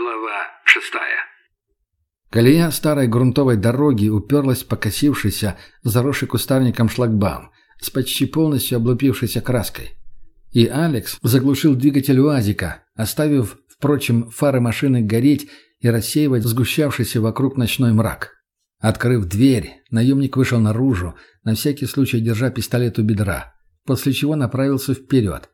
Глава шестая. Колея старой грунтовой дороги уперлась в покосившийся, заросший кустарником шлагбаум с почти полностью облупившейся краской. И Алекс заглушил двигатель УАЗика, оставив, впрочем, фары машины гореть и рассеивать сгущавшийся вокруг ночной мрак. Открыв дверь, наемник вышел наружу, на всякий случай держа пистолет у бедра, после чего направился вперед.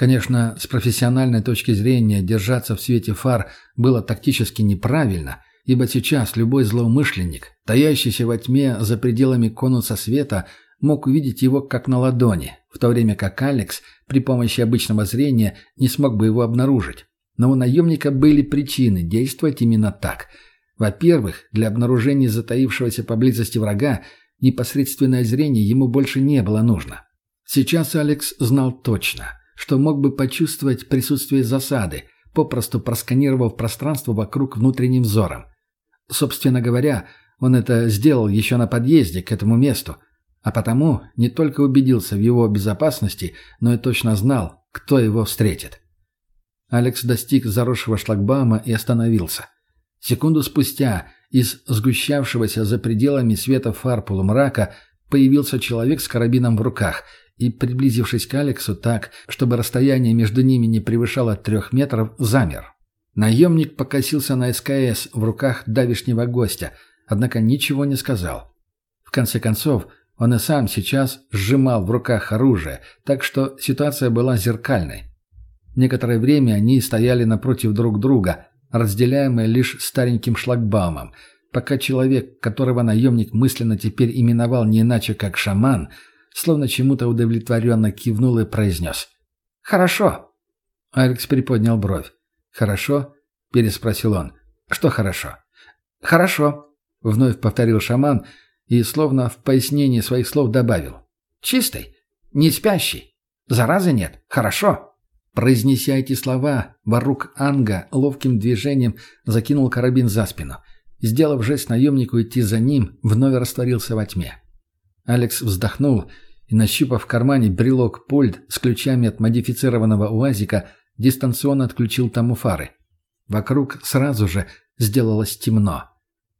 Конечно, с профессиональной точки зрения держаться в свете фар было тактически неправильно, ибо сейчас любой злоумышленник, таящийся во тьме за пределами конуса света, мог увидеть его как на ладони, в то время как Алекс при помощи обычного зрения не смог бы его обнаружить. Но у наемника были причины действовать именно так. Во-первых, для обнаружения затаившегося поблизости врага непосредственное зрение ему больше не было нужно. Сейчас Алекс знал точно – что мог бы почувствовать присутствие засады, попросту просканировав пространство вокруг внутренним взором. Собственно говоря, он это сделал еще на подъезде к этому месту, а потому не только убедился в его безопасности, но и точно знал, кто его встретит. Алекс достиг заросшего шлагбаума и остановился. Секунду спустя из сгущавшегося за пределами света фар полумрака появился человек с карабином в руках и, приблизившись к Алексу так, чтобы расстояние между ними не превышало трех метров, замер. Наемник покосился на СКС в руках давишнего гостя, однако ничего не сказал. В конце концов, он и сам сейчас сжимал в руках оружие, так что ситуация была зеркальной. Некоторое время они стояли напротив друг друга, разделяемые лишь стареньким шлагбаумом, пока человек, которого наемник мысленно теперь именовал не иначе как шаман – словно чему-то удовлетворенно кивнул и произнес. «Хорошо». Алекс приподнял бровь. «Хорошо?» – переспросил он. «Что хорошо?» «Хорошо», – вновь повторил шаман и, словно в пояснении своих слов, добавил. «Чистый, не спящий, заразы нет, хорошо». Произнеся эти слова, Варук Анга ловким движением закинул карабин за спину. Сделав жест наемнику идти за ним, вновь растворился во тьме. Алекс вздохнул и, нащупав в кармане брелок-пульт с ключами от модифицированного УАЗика, дистанционно отключил тому фары. Вокруг сразу же сделалось темно.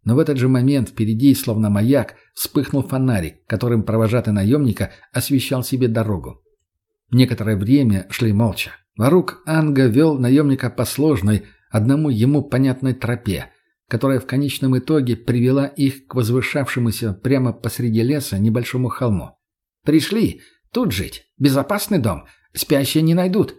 Но в этот же момент впереди, словно маяк, вспыхнул фонарик, которым провожатый наемника освещал себе дорогу. Некоторое время шли молча. Варук Анга вел наемника по сложной, одному ему понятной тропе, которая в конечном итоге привела их к возвышавшемуся прямо посреди леса небольшому холму. «Пришли. Тут жить. Безопасный дом. Спящие не найдут».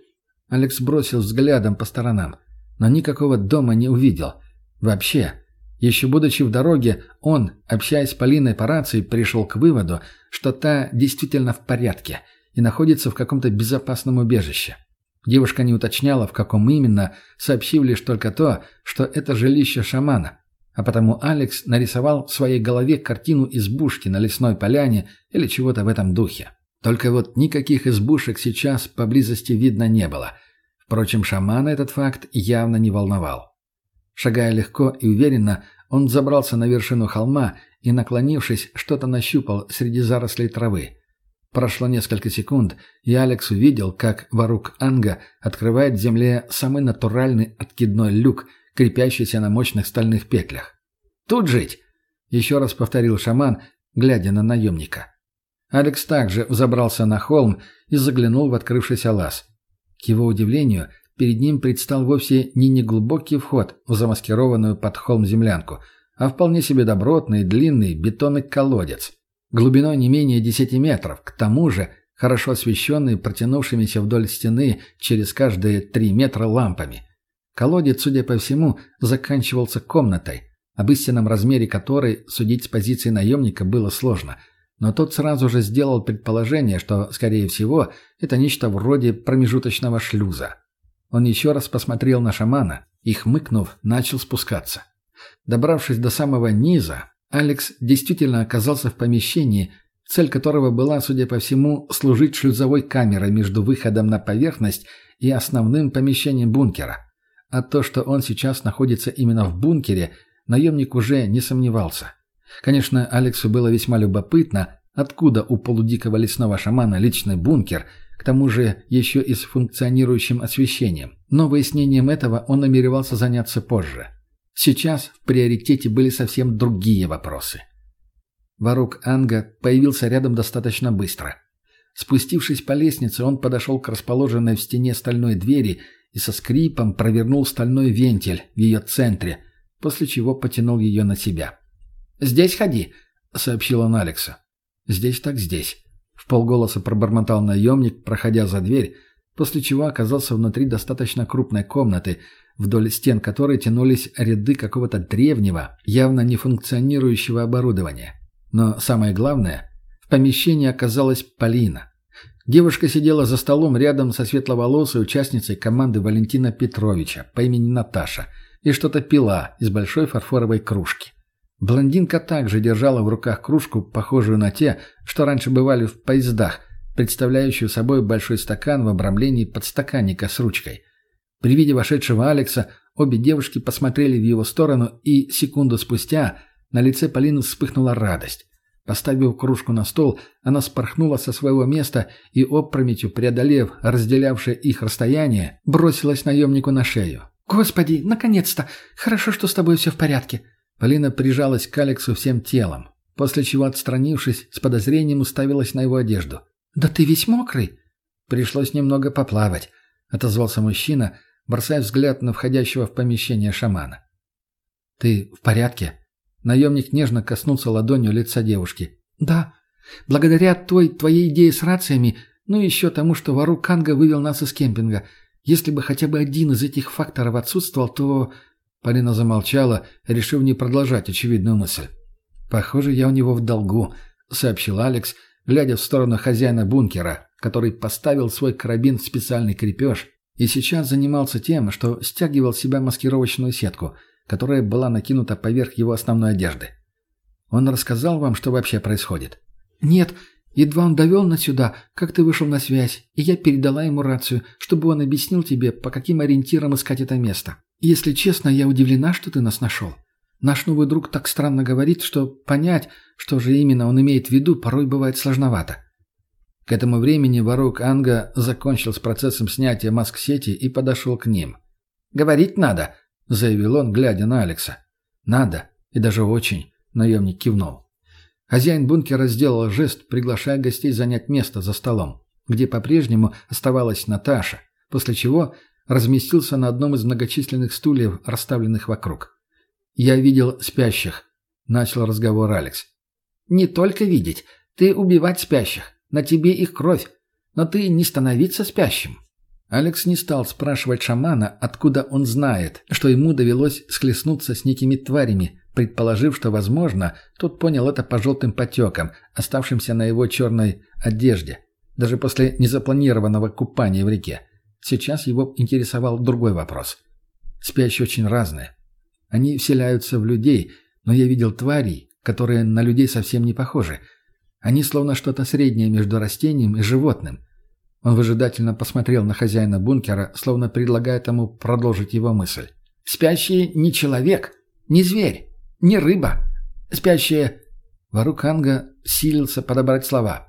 Алекс бросил взглядом по сторонам, но никакого дома не увидел. Вообще, еще будучи в дороге, он, общаясь с Полиной по рации, пришел к выводу, что та действительно в порядке и находится в каком-то безопасном убежище. Девушка не уточняла, в каком именно, сообщив лишь только то, что это жилище шамана. А потому Алекс нарисовал в своей голове картину избушки на лесной поляне или чего-то в этом духе. Только вот никаких избушек сейчас поблизости видно не было. Впрочем, шамана этот факт явно не волновал. Шагая легко и уверенно, он забрался на вершину холма и, наклонившись, что-то нащупал среди зарослей травы. Прошло несколько секунд, и Алекс увидел, как Варук Анга открывает в земле самый натуральный откидной люк, крепящийся на мощных стальных петлях. «Тут жить!» — еще раз повторил шаман, глядя на наемника. Алекс также взобрался на холм и заглянул в открывшийся лаз. К его удивлению, перед ним предстал вовсе не неглубокий вход в замаскированную под холм землянку, а вполне себе добротный длинный бетонный колодец — глубиной не менее десяти метров, к тому же хорошо освещенный протянувшимися вдоль стены через каждые три метра лампами. Колодец, судя по всему, заканчивался комнатой, об истинном размере которой судить с позиции наемника было сложно, но тот сразу же сделал предположение, что, скорее всего, это нечто вроде промежуточного шлюза. Он еще раз посмотрел на шамана и, хмыкнув, начал спускаться. Добравшись до самого низа, Алекс действительно оказался в помещении, цель которого была, судя по всему, служить шлюзовой камерой между выходом на поверхность и основным помещением бункера. А то, что он сейчас находится именно в бункере, наемник уже не сомневался. Конечно, Алексу было весьма любопытно, откуда у полудикого лесного шамана личный бункер, к тому же еще и с функционирующим освещением. Но выяснением этого он намеревался заняться позже. Сейчас в приоритете были совсем другие вопросы. Варук Анга появился рядом достаточно быстро. Спустившись по лестнице, он подошел к расположенной в стене стальной двери и со скрипом провернул стальной вентиль в ее центре, после чего потянул ее на себя. «Здесь ходи», — сообщил он Алексу. «Здесь так здесь», — в полголоса пробормотал наемник, проходя за дверь, после чего оказался внутри достаточно крупной комнаты, вдоль стен которой тянулись ряды какого-то древнего, явно не функционирующего оборудования. Но самое главное, в помещении оказалась Полина. Девушка сидела за столом рядом со светловолосой участницей команды Валентина Петровича по имени Наташа и что-то пила из большой фарфоровой кружки. Блондинка также держала в руках кружку, похожую на те, что раньше бывали в поездах, представляющую собой большой стакан в обрамлении подстаканника с ручкой. При виде вошедшего Алекса обе девушки посмотрели в его сторону, и секунду спустя на лице Полины вспыхнула радость. Поставив кружку на стол, она спорхнула со своего места и, опрометью преодолев разделявшее их расстояние, бросилась наемнику на шею. «Господи, наконец-то! Хорошо, что с тобой все в порядке!» Полина прижалась к Алексу всем телом, после чего, отстранившись, с подозрением уставилась на его одежду. «Да ты весь мокрый!» «Пришлось немного поплавать», — отозвался мужчина, бросая взгляд на входящего в помещение шамана. «Ты в порядке?» Наемник нежно коснулся ладонью лица девушки. «Да. Благодаря той твоей идее с рациями, ну и еще тому, что вору Канга вывел нас из кемпинга. Если бы хотя бы один из этих факторов отсутствовал, то...» Полина замолчала, решив не продолжать очевидную мысль. «Похоже, я у него в долгу», — сообщил Алекс, глядя в сторону хозяина бункера, который поставил свой карабин в специальный крепеж и сейчас занимался тем, что стягивал с себя маскировочную сетку, которая была накинута поверх его основной одежды. «Он рассказал вам, что вообще происходит?» «Нет, едва он довел нас сюда, как ты вышел на связь, и я передала ему рацию, чтобы он объяснил тебе, по каким ориентирам искать это место». «Если честно, я удивлена, что ты нас нашел. Наш новый друг так странно говорит, что понять, что же именно он имеет в виду, порой бывает сложновато». К этому времени ворок Анга закончил с процессом снятия маск-сети и подошел к ним. «Говорить надо», — заявил он, глядя на Алекса. «Надо, и даже очень», — наемник кивнул. Хозяин бункера сделал жест, приглашая гостей занять место за столом, где по-прежнему оставалась Наташа, после чего разместился на одном из многочисленных стульев, расставленных вокруг. «Я видел спящих», — начал разговор Алекс. «Не только видеть. Ты убивать спящих. На тебе их кровь. Но ты не становиться спящим». Алекс не стал спрашивать шамана, откуда он знает, что ему довелось схлестнуться с некими тварями, предположив, что, возможно, тот понял это по желтым потекам, оставшимся на его черной одежде, даже после незапланированного купания в реке. Сейчас его интересовал другой вопрос. Спящие очень разные. Они вселяются в людей, но я видел тварей, которые на людей совсем не похожи. Они словно что-то среднее между растением и животным. Он выжидательно посмотрел на хозяина бункера, словно предлагая ему продолжить его мысль. «Спящие не человек, не зверь, не рыба. Спящие...» Варуканга силился подобрать слова.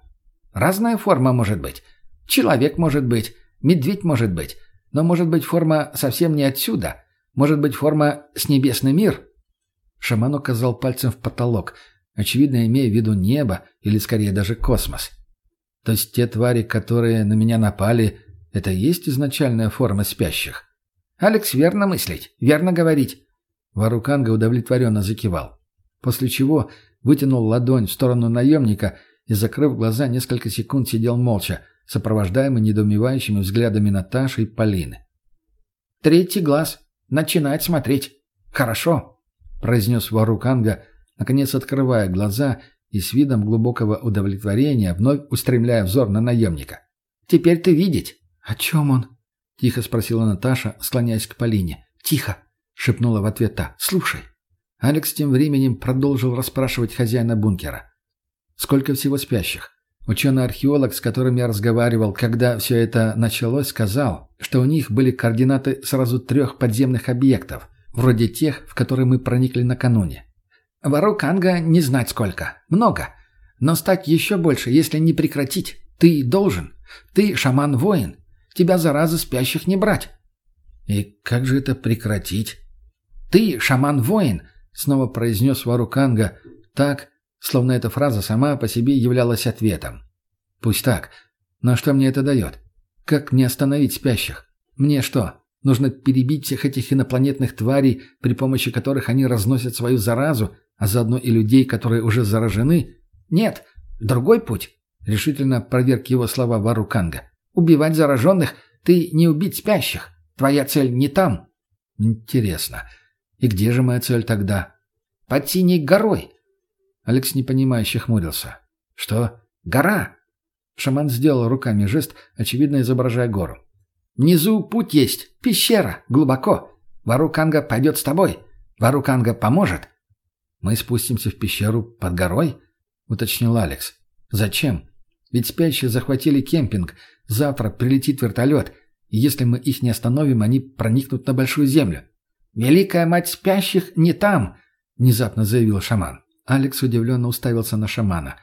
«Разная форма может быть. Человек может быть, Медведь может быть, но может быть форма совсем не отсюда. Может быть форма с небесный мир. Шаман указал пальцем в потолок, очевидно, имея в виду небо или скорее даже космос. То есть те твари, которые на меня напали, это и есть изначальная форма спящих? Алекс, верно мыслить, верно говорить. Варуканга удовлетворенно закивал. После чего вытянул ладонь в сторону наемника и, закрыв глаза, несколько секунд сидел молча, сопровождаемый недоумевающими взглядами Наташи и Полины. «Третий глаз. Начинает смотреть. Хорошо», — произнес Варуканга, наконец открывая глаза и с видом глубокого удовлетворения вновь устремляя взор на наемника. «Теперь ты видеть». «О чем он?» — тихо спросила Наташа, склоняясь к Полине. «Тихо», — шепнула в ответ та. «Слушай». Алекс тем временем продолжил расспрашивать хозяина бункера. «Сколько всего спящих?» Ученый-археолог, с которым я разговаривал, когда все это началось, сказал, что у них были координаты сразу трех подземных объектов, вроде тех, в которые мы проникли накануне. Вору Канга не знать сколько. Много. Но стать еще больше, если не прекратить. Ты должен. Ты шаман-воин. Тебя заразы спящих не брать». «И как же это прекратить?» «Ты шаман-воин», — снова произнес Варуканга, так, словно эта фраза сама по себе являлась ответом. «Пусть так. Но что мне это дает? Как мне остановить спящих? Мне что, нужно перебить всех этих инопланетных тварей, при помощи которых они разносят свою заразу, а заодно и людей, которые уже заражены? Нет, другой путь», — решительно проверк его слова Варуканга. «Убивать зараженных — ты не убить спящих. Твоя цель не там». «Интересно. И где же моя цель тогда?» «Под синей горой». Алекс непонимающе хмурился. «Что?» «Гора!» Шаман сделал руками жест, очевидно изображая гору. «Внизу путь есть, пещера, глубоко. Варуканга пойдет с тобой. Варуканга поможет». «Мы спустимся в пещеру под горой?» — уточнил Алекс. «Зачем? Ведь спящие захватили кемпинг. Завтра прилетит вертолет, и если мы их не остановим, они проникнут на Большую Землю». «Великая мать спящих не там», — внезапно заявил шаман. Алекс удивленно уставился на шамана.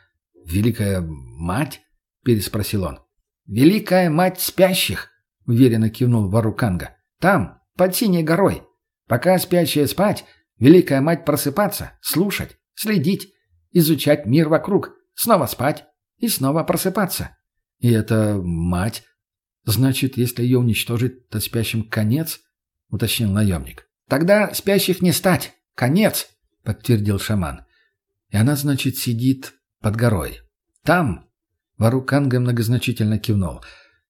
«Великая мать?» — переспросил он. «Великая мать спящих!» — уверенно кивнул Варуканга. «Там, под синей горой. Пока спящие спать, Великая мать просыпаться, слушать, следить, изучать мир вокруг, снова спать и снова просыпаться». «И это мать? Значит, если ее уничтожить, то спящим конец?» — уточнил наемник. «Тогда спящих не стать. Конец!» — подтвердил шаман. «И она, значит, сидит под горой. Там, Варуканга многозначительно кивнул.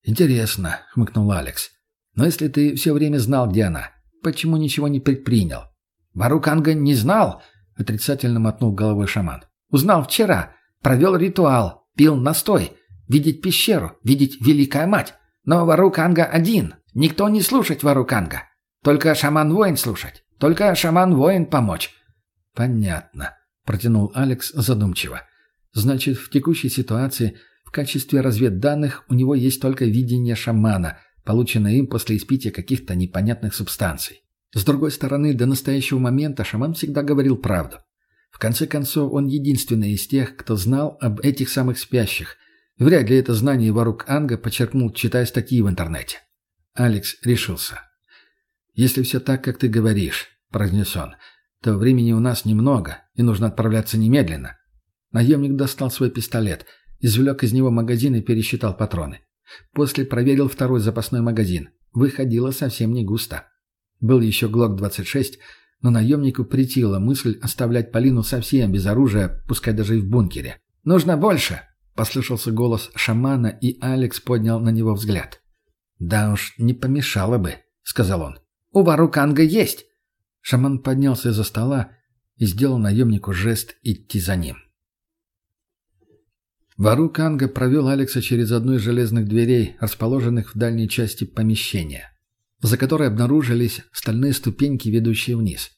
«Интересно», — хмыкнул Алекс. «Но если ты все время знал, где она, почему ничего не предпринял?» «Варуканга не знал», — отрицательно мотнул головой шаман. «Узнал вчера. Провел ритуал. Пил настой. Видеть пещеру. Видеть Великая Мать. Но Варуканга один. Никто не слушать Варуканга. Только шаман-воин слушать. Только шаман-воин помочь». «Понятно», — протянул Алекс задумчиво. «Значит, в текущей ситуации в качестве разведданных у него есть только видение шамана, полученное им после испития каких-то непонятных субстанций. С другой стороны, до настоящего момента шаман всегда говорил правду. В конце концов, он единственный из тех, кто знал об этих самых спящих. Вряд ли это знание Варук Анга подчеркнул, читая статьи в интернете. Алекс решился. «Если все так, как ты говоришь», — произнес он, — «то времени у нас немного, и нужно отправляться немедленно». Наемник достал свой пистолет — Извлек из него магазин и пересчитал патроны. После проверил второй запасной магазин. Выходило совсем не густо. Был еще ГЛОК-26, но наемнику притила мысль оставлять Полину совсем без оружия, пускай даже и в бункере. «Нужно больше!» — послышался голос шамана, и Алекс поднял на него взгляд. «Да уж, не помешало бы», — сказал он. «У Варуканга есть!» Шаман поднялся из-за стола и сделал наемнику жест идти за ним. Вару Канга провел Алекса через одну из железных дверей, расположенных в дальней части помещения, за которой обнаружились стальные ступеньки, ведущие вниз.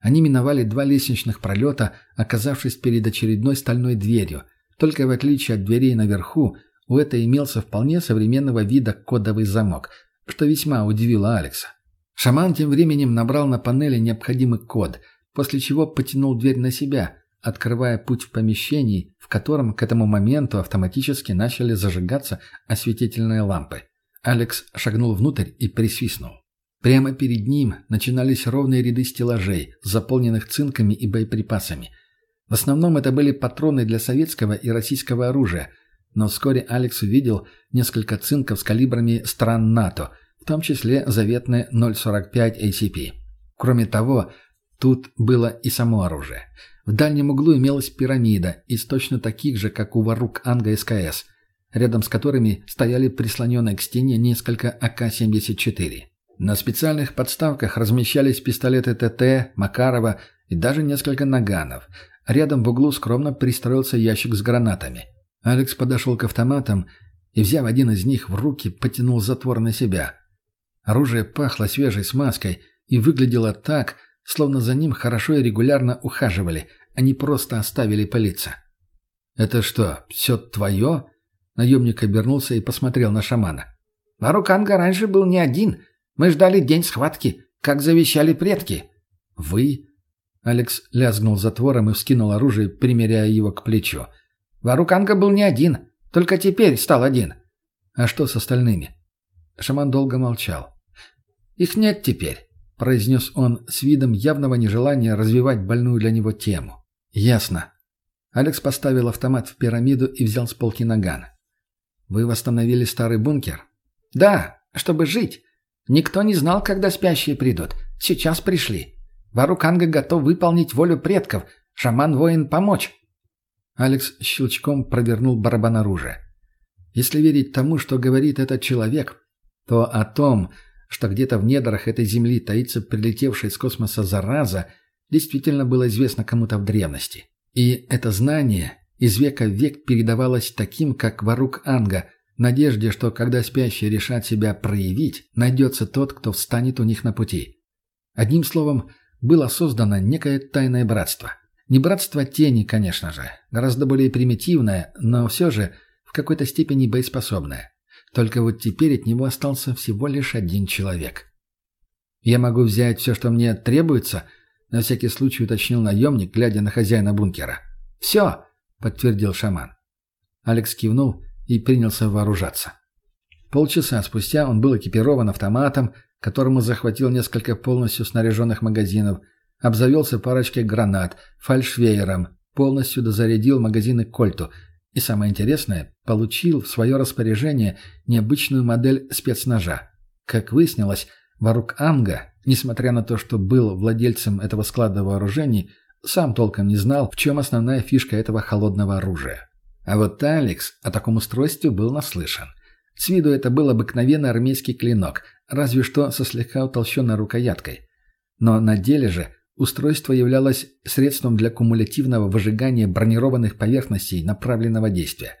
Они миновали два лестничных пролета, оказавшись перед очередной стальной дверью. Только в отличие от дверей наверху, у этой имелся вполне современного вида кодовый замок, что весьма удивило Алекса. Шаман тем временем набрал на панели необходимый код, после чего потянул дверь на себя, открывая путь в помещении, в котором к этому моменту автоматически начали зажигаться осветительные лампы. Алекс шагнул внутрь и присвистнул. Прямо перед ним начинались ровные ряды стеллажей, заполненных цинками и боеприпасами. В основном это были патроны для советского и российского оружия, но вскоре Алекс увидел несколько цинков с калибрами стран НАТО, в том числе заветные 0,45 ACP. Кроме того, тут было и само оружие – в дальнем углу имелась пирамида из точно таких же, как у Варук Анга СКС, рядом с которыми стояли прислоненные к стене несколько АК-74. На специальных подставках размещались пистолеты ТТ, Макарова и даже несколько наганов. Рядом в углу скромно пристроился ящик с гранатами. Алекс подошел к автоматам и, взяв один из них в руки, потянул затвор на себя. Оружие пахло свежей смазкой и выглядело так, словно за ним хорошо и регулярно ухаживали, а не просто оставили пылиться. «Это что, все твое?» Наемник обернулся и посмотрел на шамана. «Варуканга раньше был не один. Мы ждали день схватки, как завещали предки». «Вы?» Алекс лязгнул затвором и вскинул оружие, примеряя его к плечу. «Варуканга был не один. Только теперь стал один». «А что с остальными?» Шаман долго молчал. «Их нет теперь», — произнес он с видом явного нежелания развивать больную для него тему. «Ясно». Алекс поставил автомат в пирамиду и взял с полки наган. «Вы восстановили старый бункер?» «Да, чтобы жить. Никто не знал, когда спящие придут. Сейчас пришли. Варуканга готов выполнить волю предков. Шаман-воин помочь». Алекс щелчком провернул барабан оружия. Если верить тому, что говорит этот человек, то о том, что где-то в недрах этой земли таится прилетевшая из космоса зараза, действительно было известно кому-то в древности. И это знание из века в век передавалось таким, как Варук Анга, надежде, что когда спящие решат себя проявить, найдется тот, кто встанет у них на пути. Одним словом, было создано некое тайное братство. Не братство тени, конечно же, гораздо более примитивное, но все же в какой-то степени боеспособное. Только вот теперь от него остался всего лишь один человек. «Я могу взять все, что мне требуется?» — на всякий случай уточнил наемник, глядя на хозяина бункера. «Все!» — подтвердил шаман. Алекс кивнул и принялся вооружаться. Полчаса спустя он был экипирован автоматом, которому захватил несколько полностью снаряженных магазинов, обзавелся парочкой гранат, фальшвеером, полностью дозарядил магазины кольту и, самое интересное, получил в свое распоряжение необычную модель спецножа. Как выяснилось, Варук Амга, несмотря на то, что был владельцем этого склада вооружений, сам толком не знал, в чем основная фишка этого холодного оружия. А вот Алекс о таком устройстве был наслышан. С виду это был обыкновенный армейский клинок, разве что со слегка утолщенной рукояткой. Но на деле же Устройство являлось средством для кумулятивного выжигания бронированных поверхностей направленного действия.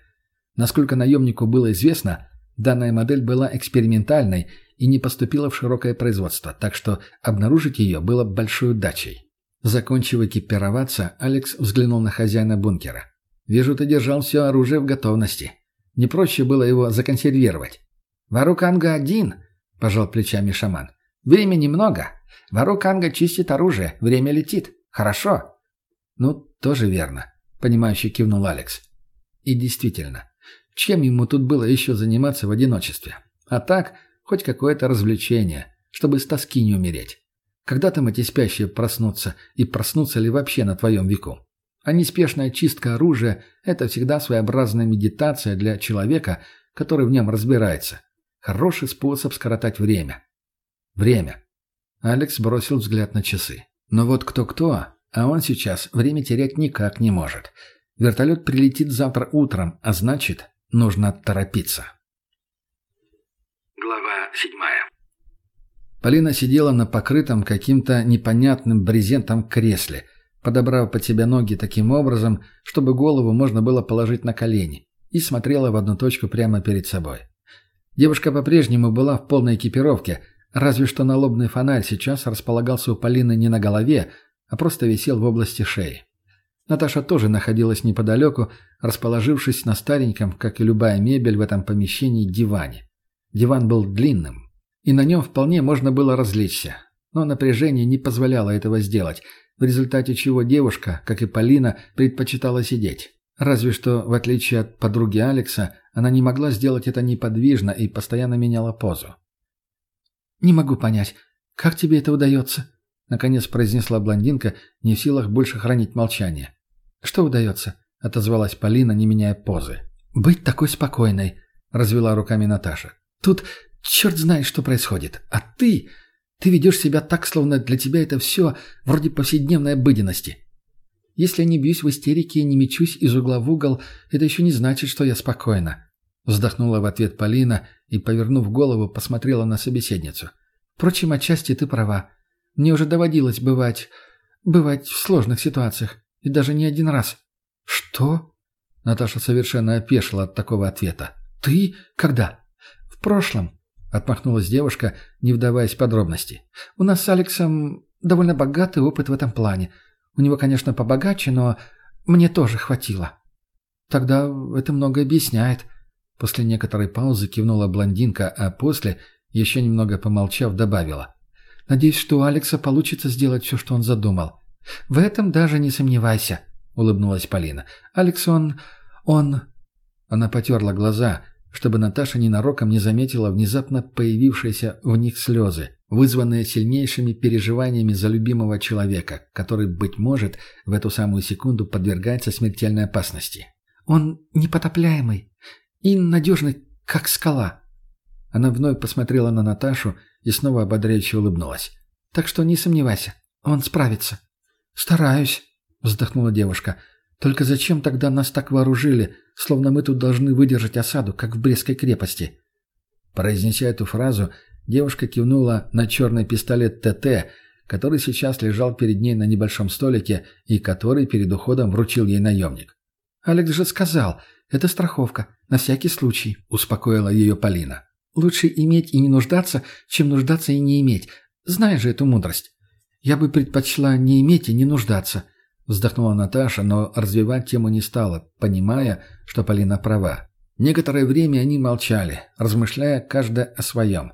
Насколько наемнику было известно, данная модель была экспериментальной и не поступила в широкое производство, так что обнаружить ее было большой удачей. Закончив экипироваться, Алекс взглянул на хозяина бункера. «Вижу, ты держал все оружие в готовности. Не проще было его законсервировать». «Варуканга один», – пожал плечами шаман. «Времени много. Варуканга чистит оружие, время летит. Хорошо. Ну, тоже верно, понимающе кивнул Алекс. И действительно, чем ему тут было еще заниматься в одиночестве? А так, хоть какое-то развлечение, чтобы с тоски не умереть. Когда там эти спящие проснутся, и проснутся ли вообще на твоем веку? А неспешная чистка оружия – это всегда своеобразная медитация для человека, который в нем разбирается. Хороший способ скоротать время. Время. Алекс бросил взгляд на часы. Но вот кто-кто, а он сейчас время терять никак не может. Вертолет прилетит завтра утром, а значит, нужно торопиться. Глава седьмая. Полина сидела на покрытом каким-то непонятным брезентом кресле, подобрав под себя ноги таким образом, чтобы голову можно было положить на колени, и смотрела в одну точку прямо перед собой. Девушка по-прежнему была в полной экипировке, Разве что налобный фонарь сейчас располагался у Полины не на голове, а просто висел в области шеи. Наташа тоже находилась неподалеку, расположившись на стареньком, как и любая мебель в этом помещении, диване. Диван был длинным, и на нем вполне можно было развлечься. Но напряжение не позволяло этого сделать, в результате чего девушка, как и Полина, предпочитала сидеть. Разве что, в отличие от подруги Алекса, она не могла сделать это неподвижно и постоянно меняла позу. «Не могу понять, как тебе это удается?» Наконец произнесла блондинка, не в силах больше хранить молчание. «Что удается?» — отозвалась Полина, не меняя позы. «Быть такой спокойной», — развела руками Наташа. «Тут черт знает, что происходит. А ты... Ты ведешь себя так, словно для тебя это все вроде повседневной обыденности. Если я не бьюсь в истерике и не мечусь из угла в угол, это еще не значит, что я спокойна. Вздохнула в ответ Полина и, повернув голову, посмотрела на собеседницу. «Впрочем, отчасти ты права. Мне уже доводилось бывать... бывать в сложных ситуациях. И даже не один раз». «Что?» Наташа совершенно опешила от такого ответа. «Ты? Когда?» «В прошлом», — отмахнулась девушка, не вдаваясь в подробности. «У нас с Алексом довольно богатый опыт в этом плане. У него, конечно, побогаче, но мне тоже хватило». «Тогда это много объясняет», После некоторой паузы кивнула блондинка, а после, еще немного помолчав, добавила. «Надеюсь, что у Алекса получится сделать все, что он задумал». «В этом даже не сомневайся», — улыбнулась Полина. «Алекс, он... он...» Она потерла глаза, чтобы Наташа ненароком не заметила внезапно появившиеся в них слезы, вызванные сильнейшими переживаниями за любимого человека, который, быть может, в эту самую секунду подвергается смертельной опасности. «Он непотопляемый и надежный, как скала». Она вновь посмотрела на Наташу и снова ободряюще улыбнулась. «Так что не сомневайся, он справится». «Стараюсь», — вздохнула девушка. «Только зачем тогда нас так вооружили, словно мы тут должны выдержать осаду, как в Брестской крепости?» Произнеся эту фразу, девушка кивнула на черный пистолет ТТ, который сейчас лежал перед ней на небольшом столике и который перед уходом вручил ей наемник. «Алекс же сказал, это страховка, на всякий случай», — успокоила ее Полина. «Лучше иметь и не нуждаться, чем нуждаться и не иметь. Знаешь же эту мудрость». «Я бы предпочла не иметь и не нуждаться», — вздохнула Наташа, но развивать тему не стала, понимая, что Полина права. Некоторое время они молчали, размышляя каждая о своем,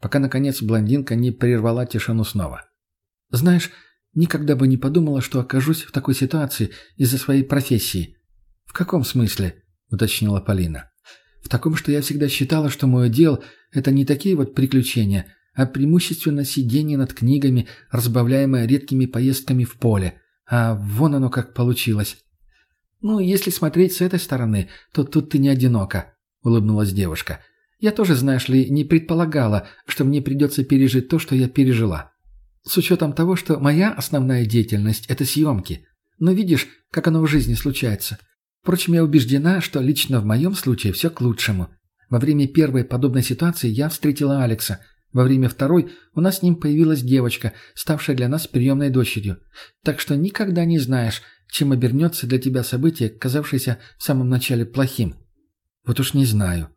пока, наконец, блондинка не прервала тишину снова. «Знаешь, никогда бы не подумала, что окажусь в такой ситуации из-за своей профессии». «В каком смысле?» — уточнила Полина. «В таком, что я всегда считала, что мое дело — это не такие вот приключения, а преимущественно сидение над книгами, разбавляемое редкими поездками в поле. А вон оно как получилось. «Ну, если смотреть с этой стороны, то тут ты не одинока», — улыбнулась девушка. «Я тоже, знаешь ли, не предполагала, что мне придется пережить то, что я пережила. С учетом того, что моя основная деятельность — это съемки. Но видишь, как оно в жизни случается. Впрочем, я убеждена, что лично в моем случае все к лучшему. Во время первой подобной ситуации я встретила Алекса — во время второй у нас с ним появилась девочка, ставшая для нас приемной дочерью. Так что никогда не знаешь, чем обернется для тебя событие, казавшееся в самом начале плохим. Вот уж не знаю.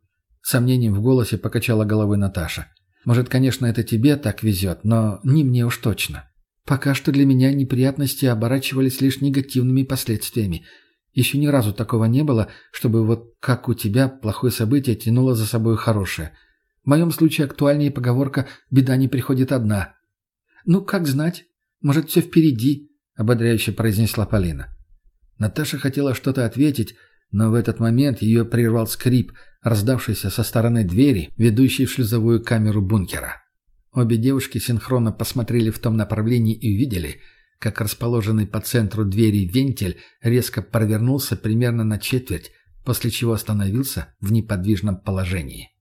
Сомнением в голосе покачала головой Наташа. Может, конечно, это тебе так везет, но не мне уж точно. Пока что для меня неприятности оборачивались лишь негативными последствиями. Еще ни разу такого не было, чтобы вот как у тебя плохое событие тянуло за собой хорошее – в моем случае актуальнее поговорка «беда не приходит одна». «Ну, как знать? Может, все впереди?» — ободряюще произнесла Полина. Наташа хотела что-то ответить, но в этот момент ее прервал скрип, раздавшийся со стороны двери, ведущей в шлюзовую камеру бункера. Обе девушки синхронно посмотрели в том направлении и увидели, как расположенный по центру двери вентиль резко провернулся примерно на четверть, после чего остановился в неподвижном положении.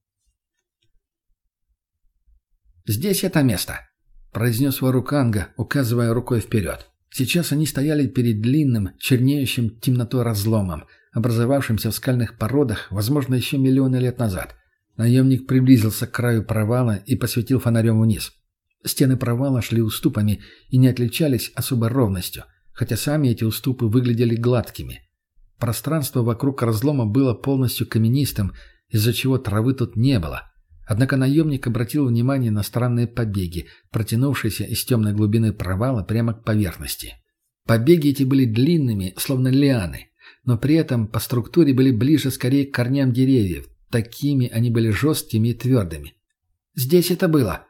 «Здесь это место», — произнес Варуканга, указывая рукой вперед. Сейчас они стояли перед длинным, чернеющим темнотой разломом, образовавшимся в скальных породах, возможно, еще миллионы лет назад. Наемник приблизился к краю провала и посветил фонарем вниз. Стены провала шли уступами и не отличались особой ровностью, хотя сами эти уступы выглядели гладкими. Пространство вокруг разлома было полностью каменистым, из-за чего травы тут не было — Однако наемник обратил внимание на странные побеги, протянувшиеся из темной глубины провала прямо к поверхности. Побеги эти были длинными, словно лианы, но при этом по структуре были ближе скорее к корням деревьев. Такими они были жесткими и твердыми. «Здесь это было!»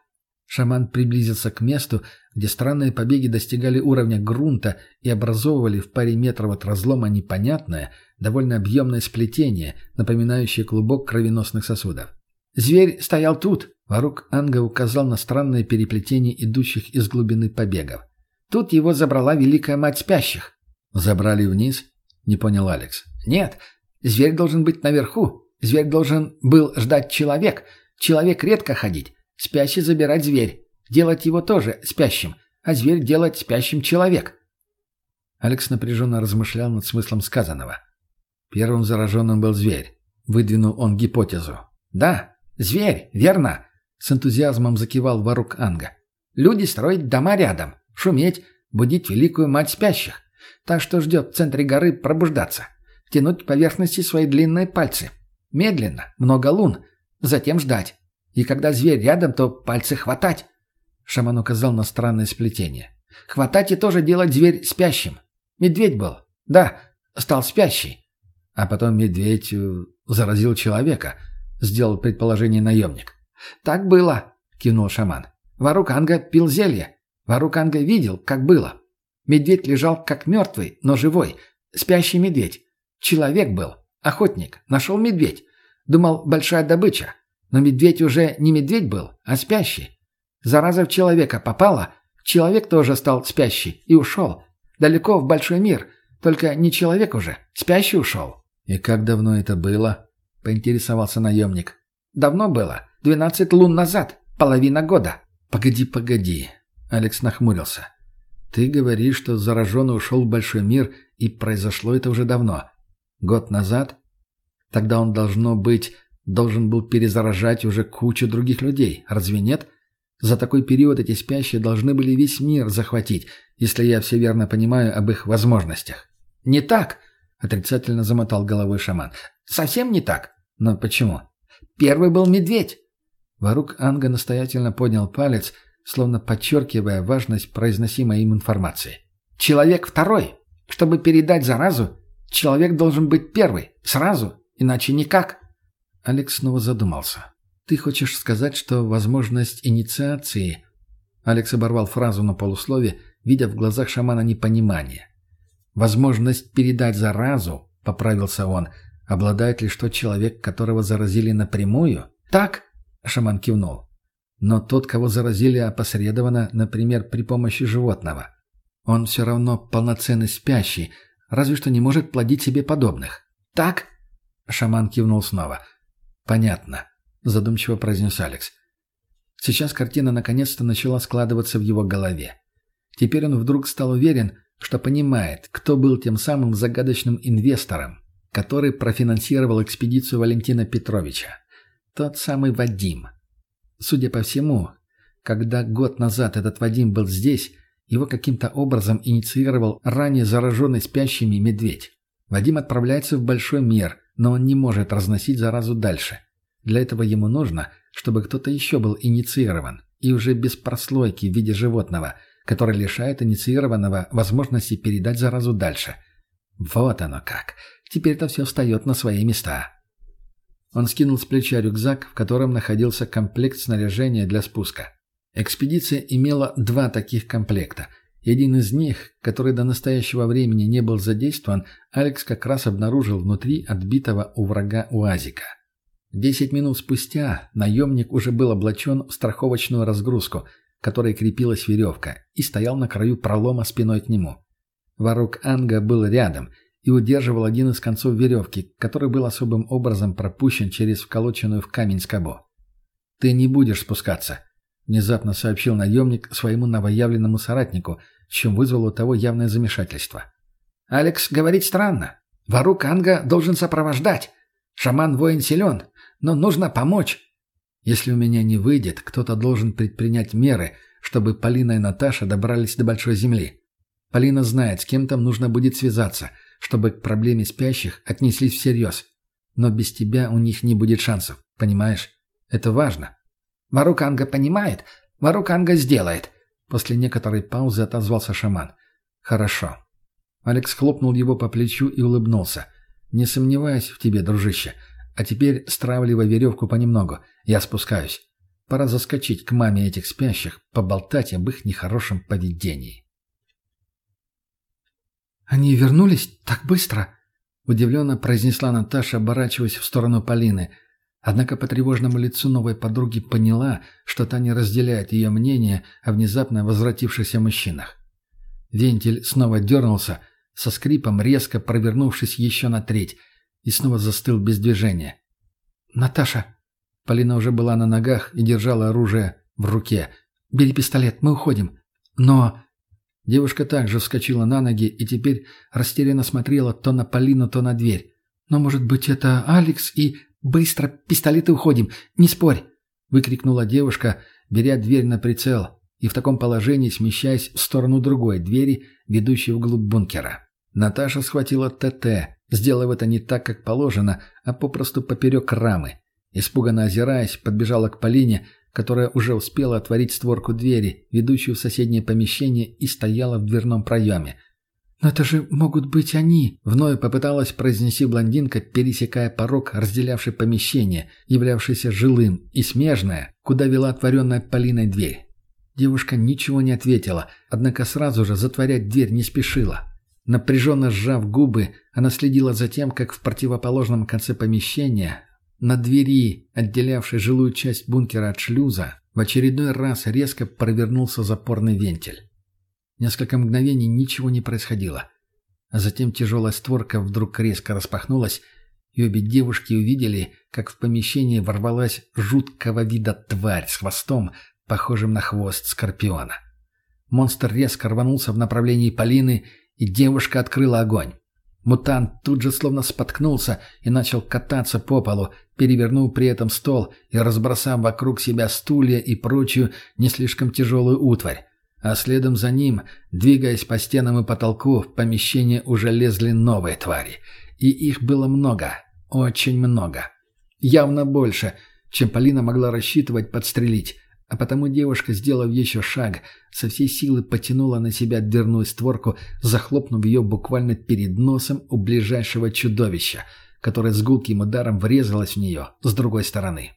Шаман приблизился к месту, где странные побеги достигали уровня грунта и образовывали в паре метров от разлома непонятное, довольно объемное сплетение, напоминающее клубок кровеносных сосудов. Зверь стоял тут. Варук Анга указал на странное переплетение идущих из глубины побегов. Тут его забрала Великая Мать Спящих. «Забрали вниз?» — не понял Алекс. «Нет. Зверь должен быть наверху. Зверь должен был ждать человек. Человек редко ходить. Спящий забирать зверь. Делать его тоже спящим. А зверь делать спящим человек». Алекс напряженно размышлял над смыслом сказанного. Первым зараженным был зверь. Выдвинул он гипотезу. «Да, «Зверь, верно?» — с энтузиазмом закивал Варук Анга. «Люди строить дома рядом, шуметь, будить великую мать спящих. Та, что ждет в центре горы, пробуждаться. Тянуть к поверхности свои длинные пальцы. Медленно, много лун. Затем ждать. И когда зверь рядом, то пальцы хватать». Шаман указал на странное сплетение. «Хватать и тоже делать зверь спящим. Медведь был. Да, стал спящий. А потом медведь э, заразил человека», сделал предположение наемник. «Так было», — кивнул шаман. «Варуканга пил зелье. Варуканга видел, как было. Медведь лежал как мертвый, но живой. Спящий медведь. Человек был. Охотник. Нашел медведь. Думал, большая добыча. Но медведь уже не медведь был, а спящий. Зараза в человека попала, человек тоже стал спящий и ушел. Далеко в большой мир, только не человек уже, спящий ушел. «И как давно это было?» — поинтересовался наемник. «Давно было. Двенадцать лун назад. Половина года». «Погоди, погоди». Алекс нахмурился. «Ты говоришь, что зараженный ушел в большой мир, и произошло это уже давно. Год назад? Тогда он, должно быть, должен был перезаражать уже кучу других людей, разве нет? За такой период эти спящие должны были весь мир захватить, если я все верно понимаю об их возможностях». «Не так!» — отрицательно замотал головой шаман. «Совсем не так. Но почему?» «Первый был медведь». Варук Анга настоятельно поднял палец, словно подчеркивая важность произносимой им информации. «Человек второй. Чтобы передать заразу, человек должен быть первый, сразу, иначе никак». Алекс снова задумался. «Ты хочешь сказать, что возможность инициации...» Алекс оборвал фразу на полуслове, видя в глазах шамана непонимание. «Возможность передать заразу», — поправился он, — «обладает лишь тот человек, которого заразили напрямую?» «Так?» — шаман кивнул. «Но тот, кого заразили опосредованно, например, при помощи животного, он все равно полноценный спящий, разве что не может плодить себе подобных». «Так?» — шаман кивнул снова. «Понятно», — задумчиво произнес Алекс. Сейчас картина наконец-то начала складываться в его голове. Теперь он вдруг стал уверен, что понимает, кто был тем самым загадочным инвестором, который профинансировал экспедицию Валентина Петровича. Тот самый Вадим. Судя по всему, когда год назад этот Вадим был здесь, его каким-то образом инициировал ранее зараженный спящими медведь. Вадим отправляется в большой мир, но он не может разносить заразу дальше. Для этого ему нужно, чтобы кто-то еще был инициирован, и уже без прослойки в виде животного – который лишает инициированного возможности передать заразу дальше. Вот оно как. Теперь это все встает на свои места. Он скинул с плеча рюкзак, в котором находился комплект снаряжения для спуска. Экспедиция имела два таких комплекта. Один из них, который до настоящего времени не был задействован, Алекс как раз обнаружил внутри отбитого у врага УАЗика. Десять минут спустя наемник уже был облачен в страховочную разгрузку – которой крепилась веревка, и стоял на краю пролома спиной к нему. Варук Анга был рядом и удерживал один из концов веревки, который был особым образом пропущен через вколоченную в камень скобу. «Ты не будешь спускаться», — внезапно сообщил наемник своему новоявленному соратнику, чем вызвало у того явное замешательство. «Алекс говорит странно. Варук Анга должен сопровождать. Шаман-воин силен, но нужно помочь». Если у меня не выйдет, кто-то должен предпринять меры, чтобы Полина и Наташа добрались до Большой Земли. Полина знает, с кем там нужно будет связаться, чтобы к проблеме спящих отнеслись всерьез. Но без тебя у них не будет шансов, понимаешь? Это важно. Варуканга понимает, Варуканга сделает. После некоторой паузы отозвался шаман. Хорошо. Алекс хлопнул его по плечу и улыбнулся. Не сомневаюсь в тебе, дружище. А теперь стравливай веревку понемногу. Я спускаюсь. Пора заскочить к маме этих спящих, поболтать об их нехорошем поведении. «Они вернулись так быстро?» — удивленно произнесла Наташа, оборачиваясь в сторону Полины. Однако по тревожному лицу новой подруги поняла, что та не разделяет ее мнение о внезапно возвратившихся мужчинах. Вентиль снова дернулся, со скрипом резко провернувшись еще на треть, и снова застыл без движения. «Наташа!» Полина уже была на ногах и держала оружие в руке. «Бери пистолет, мы уходим». «Но...» Девушка также вскочила на ноги и теперь растерянно смотрела то на Полину, то на дверь. «Но, может быть, это Алекс и... Быстро, пистолеты уходим, не спорь!» Выкрикнула девушка, беря дверь на прицел и в таком положении смещаясь в сторону другой двери, ведущей вглубь бункера. Наташа схватила ТТ, сделав это не так, как положено, а попросту поперек рамы. Испуганно озираясь, подбежала к Полине, которая уже успела отворить створку двери, ведущую в соседнее помещение, и стояла в дверном проеме. «Но это же могут быть они!» — вновь попыталась произнести блондинка, пересекая порог, разделявший помещение, являвшееся жилым, и смежное, куда вела отворенная Полиной дверь. Девушка ничего не ответила, однако сразу же затворять дверь не спешила. Напряженно сжав губы, она следила за тем, как в противоположном конце помещения, на двери, отделявшей жилую часть бункера от шлюза, в очередной раз резко провернулся запорный вентиль. Несколько мгновений ничего не происходило. А затем тяжелая створка вдруг резко распахнулась, и обе девушки увидели, как в помещение ворвалась жуткого вида тварь с хвостом, похожим на хвост скорпиона. Монстр резко рванулся в направлении Полины, и девушка открыла огонь. Мутант тут же словно споткнулся и начал кататься по полу, перевернув при этом стол и разбросав вокруг себя стулья и прочую не слишком тяжелую утварь. А следом за ним, двигаясь по стенам и потолку, в помещение уже лезли новые твари. И их было много, очень много. Явно больше, чем Полина могла рассчитывать подстрелить, а потому девушка, сделав еще шаг, со всей силы потянула на себя дверную створку, захлопнув ее буквально перед носом у ближайшего чудовища, которое с гулким ударом врезалось в нее с другой стороны.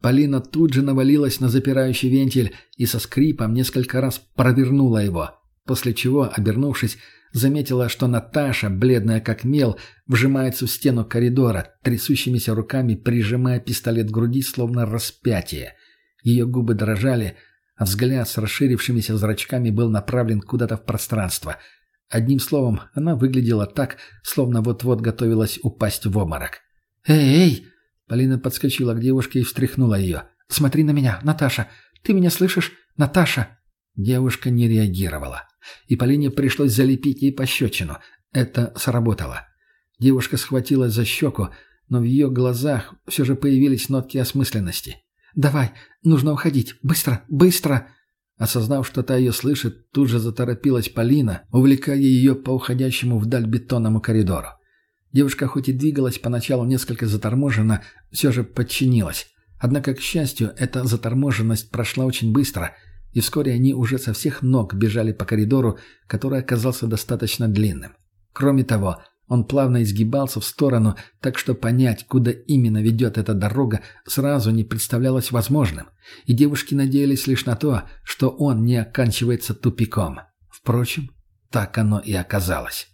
Полина тут же навалилась на запирающий вентиль и со скрипом несколько раз провернула его, после чего, обернувшись, заметила, что Наташа, бледная как мел, вжимается в стену коридора, трясущимися руками прижимая пистолет к груди, словно распятие – ее губы дрожали, а взгляд с расширившимися зрачками был направлен куда-то в пространство. Одним словом, она выглядела так, словно вот-вот готовилась упасть в обморок. «Эй, эй!» Полина подскочила к девушке и встряхнула ее. «Смотри на меня, Наташа! Ты меня слышишь? Наташа!» Девушка не реагировала. И Полине пришлось залепить ей пощечину. Это сработало. Девушка схватилась за щеку, но в ее глазах все же появились нотки осмысленности. «Давай, нужно уходить. Быстро, быстро!» Осознав, что та ее слышит, тут же заторопилась Полина, увлекая ее по уходящему вдаль бетонному коридору. Девушка хоть и двигалась поначалу несколько заторможенно, все же подчинилась. Однако, к счастью, эта заторможенность прошла очень быстро, и вскоре они уже со всех ног бежали по коридору, который оказался достаточно длинным. Кроме того, он плавно изгибался в сторону, так что понять, куда именно ведет эта дорога, сразу не представлялось возможным, и девушки надеялись лишь на то, что он не оканчивается тупиком. Впрочем, так оно и оказалось.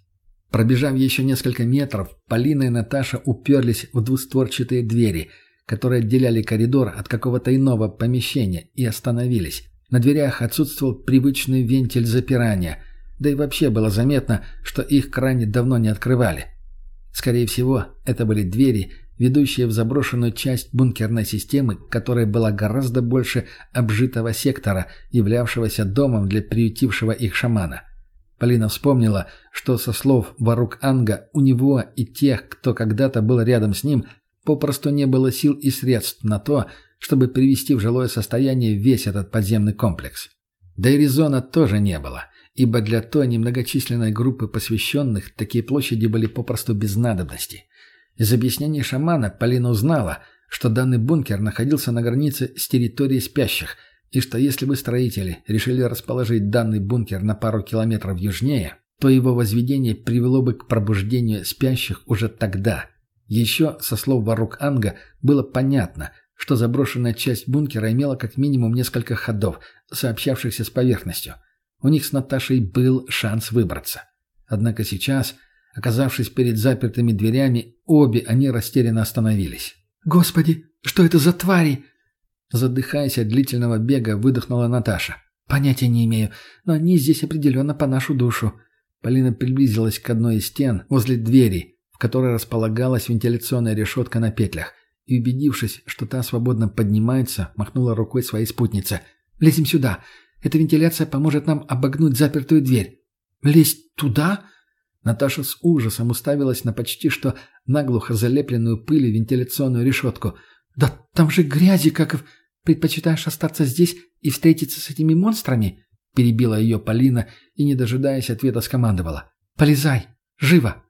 Пробежав еще несколько метров, Полина и Наташа уперлись в двустворчатые двери, которые отделяли коридор от какого-то иного помещения, и остановились. На дверях отсутствовал привычный вентиль запирания – да и вообще было заметно, что их крайне давно не открывали. Скорее всего, это были двери, ведущие в заброшенную часть бункерной системы, которая была гораздо больше обжитого сектора, являвшегося домом для приютившего их шамана. Полина вспомнила, что со слов Варук Анга у него и тех, кто когда-то был рядом с ним, попросту не было сил и средств на то, чтобы привести в жилое состояние весь этот подземный комплекс. Да и резона тоже не было – ибо для той немногочисленной группы посвященных такие площади были попросту без надобности. Из объяснений шамана Полина узнала, что данный бункер находился на границе с территорией спящих, и что если бы строители решили расположить данный бункер на пару километров южнее, то его возведение привело бы к пробуждению спящих уже тогда. Еще, со слов Варук Анга, было понятно, что заброшенная часть бункера имела как минимум несколько ходов, сообщавшихся с поверхностью – у них с Наташей был шанс выбраться. Однако сейчас, оказавшись перед запертыми дверями, обе они растерянно остановились. «Господи, что это за твари?» Задыхаясь от длительного бега, выдохнула Наташа. «Понятия не имею, но они здесь определенно по нашу душу». Полина приблизилась к одной из стен возле двери, в которой располагалась вентиляционная решетка на петлях, и, убедившись, что та свободно поднимается, махнула рукой своей спутнице. «Лезем сюда. Эта вентиляция поможет нам обогнуть запертую дверь. Лезть туда? Наташа с ужасом уставилась на почти что наглухо залепленную пылью вентиляционную решетку. «Да там же грязи, как в... Предпочитаешь остаться здесь и встретиться с этими монстрами?» Перебила ее Полина и, не дожидаясь ответа, скомандовала. «Полезай! Живо!»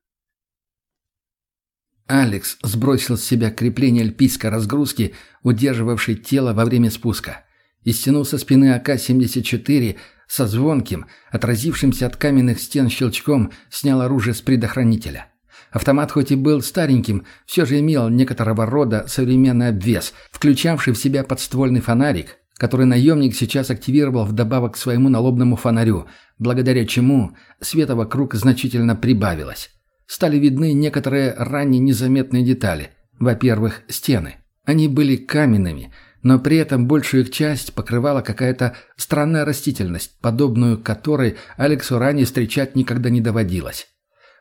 Алекс сбросил с себя крепление альпийской разгрузки, удерживавшей тело во время спуска и стянул со спины АК-74 со звонким, отразившимся от каменных стен щелчком, снял оружие с предохранителя. Автомат хоть и был стареньким, все же имел некоторого рода современный обвес, включавший в себя подствольный фонарик, который наемник сейчас активировал вдобавок к своему налобному фонарю, благодаря чему света вокруг значительно прибавилось. Стали видны некоторые ранее незаметные детали. Во-первых, стены. Они были каменными, но при этом большую их часть покрывала какая-то странная растительность, подобную которой Алексу ранее встречать никогда не доводилось.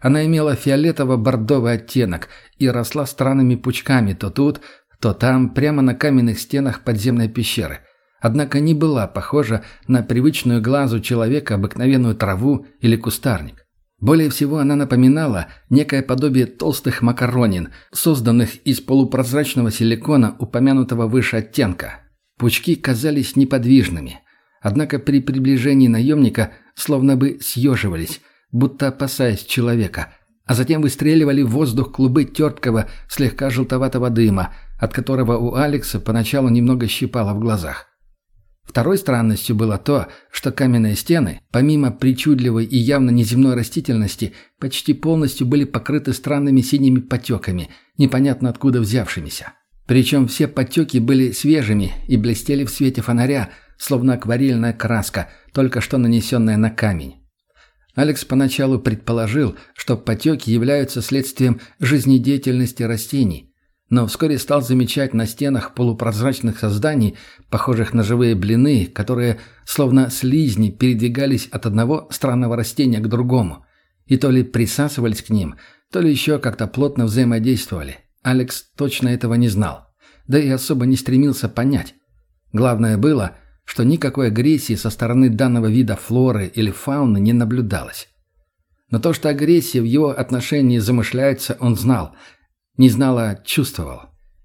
Она имела фиолетово-бордовый оттенок и росла странными пучками то тут, то там, прямо на каменных стенах подземной пещеры. Однако не была похожа на привычную глазу человека обыкновенную траву или кустарник. Более всего она напоминала некое подобие толстых макаронин, созданных из полупрозрачного силикона упомянутого выше оттенка. Пучки казались неподвижными. Однако при приближении наемника словно бы съеживались, будто опасаясь человека, а затем выстреливали в воздух клубы терпкого, слегка желтоватого дыма, от которого у Алекса поначалу немного щипало в глазах. Второй странностью было то, что каменные стены, помимо причудливой и явно неземной растительности, почти полностью были покрыты странными синими потеками, непонятно откуда взявшимися. Причем все потеки были свежими и блестели в свете фонаря, словно акварельная краска, только что нанесенная на камень. Алекс поначалу предположил, что потеки являются следствием жизнедеятельности растений, но вскоре стал замечать на стенах полупрозрачных созданий, похожих на живые блины, которые, словно слизни, передвигались от одного странного растения к другому, и то ли присасывались к ним, то ли еще как-то плотно взаимодействовали. Алекс точно этого не знал, да и особо не стремился понять. Главное было, что никакой агрессии со стороны данного вида флоры или фауны не наблюдалось. Но то, что агрессия в его отношении замышляется, он знал – не знал, а чувствовал.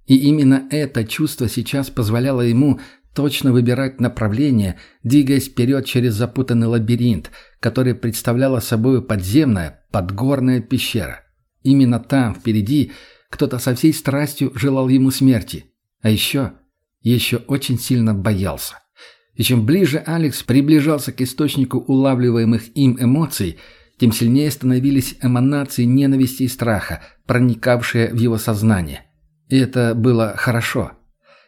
И именно это чувство сейчас позволяло ему точно выбирать направление, двигаясь вперед через запутанный лабиринт, который представляла собой подземная, подгорная пещера. Именно там, впереди, кто-то со всей страстью желал ему смерти. А еще, еще очень сильно боялся. И чем ближе Алекс приближался к источнику улавливаемых им эмоций – тем сильнее становились эманации ненависти и страха, проникавшие в его сознание. И это было хорошо.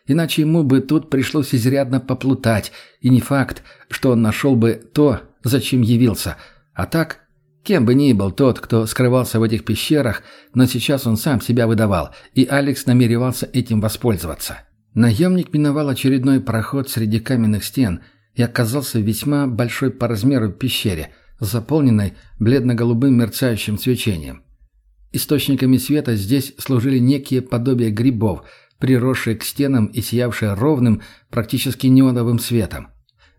Иначе ему бы тут пришлось изрядно поплутать, и не факт, что он нашел бы то, зачем явился. А так, кем бы ни был тот, кто скрывался в этих пещерах, но сейчас он сам себя выдавал, и Алекс намеревался этим воспользоваться. Наемник миновал очередной проход среди каменных стен и оказался в весьма большой по размеру пещере – заполненной бледно-голубым мерцающим свечением. Источниками света здесь служили некие подобия грибов, приросшие к стенам и сиявшие ровным, практически неоновым светом.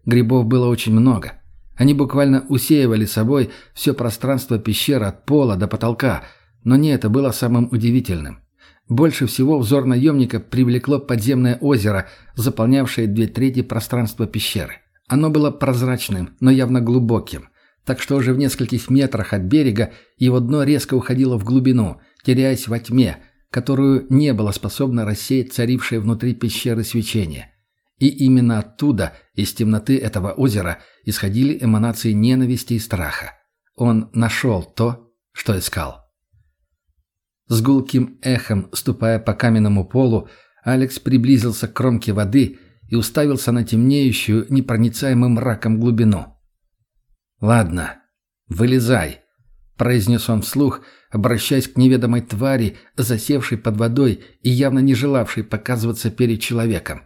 Грибов было очень много. Они буквально усеивали собой все пространство пещеры от пола до потолка, но не это было самым удивительным. Больше всего взор наемника привлекло подземное озеро, заполнявшее две трети пространства пещеры. Оно было прозрачным, но явно глубоким так что уже в нескольких метрах от берега его дно резко уходило в глубину, теряясь во тьме, которую не было способно рассеять царившее внутри пещеры свечение. И именно оттуда, из темноты этого озера, исходили эманации ненависти и страха. Он нашел то, что искал. С гулким эхом, ступая по каменному полу, Алекс приблизился к кромке воды и уставился на темнеющую, непроницаемым мраком глубину. «Ладно, вылезай», — произнес он вслух, обращаясь к неведомой твари, засевшей под водой и явно не желавшей показываться перед человеком.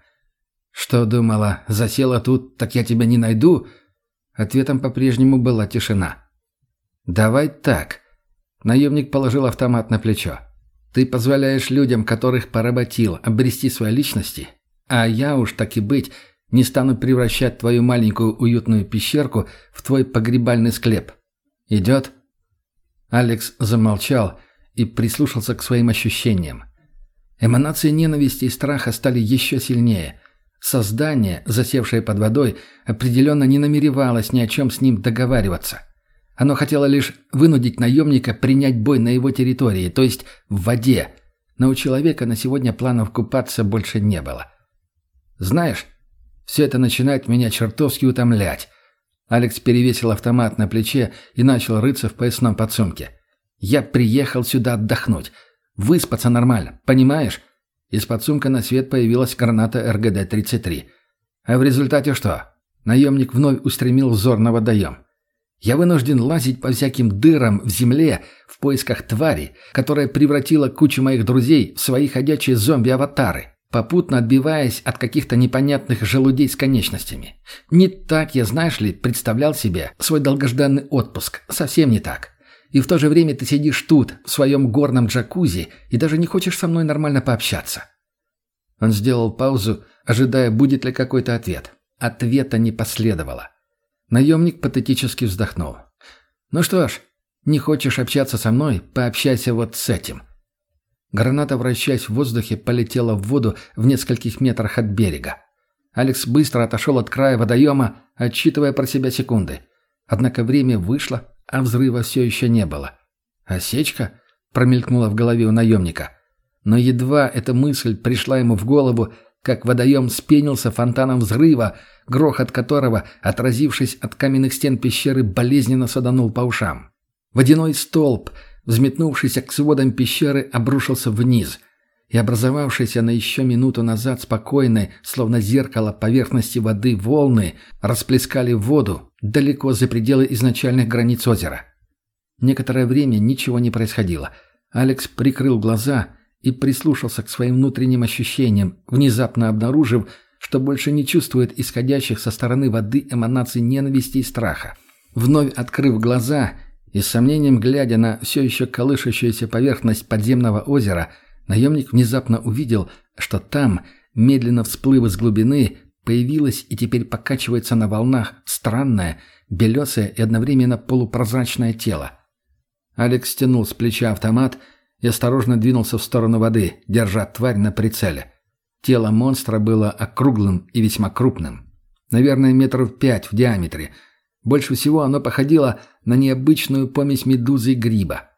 «Что думала, засела тут, так я тебя не найду?» Ответом по-прежнему была тишина. «Давай так». Наемник положил автомат на плечо. «Ты позволяешь людям, которых поработил, обрести свои личности, а я уж так и быть не стану превращать твою маленькую уютную пещерку в твой погребальный склеп. Идет?» Алекс замолчал и прислушался к своим ощущениям. Эманации ненависти и страха стали еще сильнее. Создание, засевшее под водой, определенно не намеревалось ни о чем с ним договариваться. Оно хотело лишь вынудить наемника принять бой на его территории, то есть в воде. Но у человека на сегодня планов купаться больше не было. «Знаешь, все это начинает меня чертовски утомлять. Алекс перевесил автомат на плече и начал рыться в поясном подсумке. «Я приехал сюда отдохнуть. Выспаться нормально, понимаешь?» Из подсумка на свет появилась граната РГД-33. А в результате что? Наемник вновь устремил взор на водоем. Я вынужден лазить по всяким дырам в земле в поисках твари, которая превратила кучу моих друзей в свои ходячие зомби-аватары, попутно отбиваясь от каких-то непонятных желудей с конечностями. Не так я, знаешь ли, представлял себе свой долгожданный отпуск. Совсем не так. И в то же время ты сидишь тут, в своем горном джакузи, и даже не хочешь со мной нормально пообщаться. Он сделал паузу, ожидая, будет ли какой-то ответ. Ответа не последовало. Наемник патетически вздохнул. «Ну что ж, не хочешь общаться со мной? Пообщайся вот с этим». Граната, вращаясь в воздухе, полетела в воду в нескольких метрах от берега. Алекс быстро отошел от края водоема, отсчитывая про себя секунды. Однако время вышло, а взрыва все еще не было. «Осечка?» — промелькнула в голове у наемника. Но едва эта мысль пришла ему в голову, как водоем спенился фонтаном взрыва, грохот которого, отразившись от каменных стен пещеры, болезненно саданул по ушам. Водяной столб, взметнувшийся к сводам пещеры, обрушился вниз, и образовавшиеся на еще минуту назад спокойной, словно зеркало поверхности воды волны, расплескали воду далеко за пределы изначальных границ озера. Некоторое время ничего не происходило. Алекс прикрыл глаза и прислушался к своим внутренним ощущениям, внезапно обнаружив, что больше не чувствует исходящих со стороны воды эманаций ненависти и страха. Вновь открыв глаза и с сомнением глядя на все еще колышащуюся поверхность подземного озера, наемник внезапно увидел, что там, медленно всплыв из глубины, появилось и теперь покачивается на волнах странное, белесое и одновременно полупрозрачное тело. Алекс стянул с плеча автомат и осторожно двинулся в сторону воды, держа тварь на прицеле. Тело монстра было округлым и весьма крупным. Наверное, метров пять в диаметре. Больше всего оно походило на необычную помесь медузы и гриба.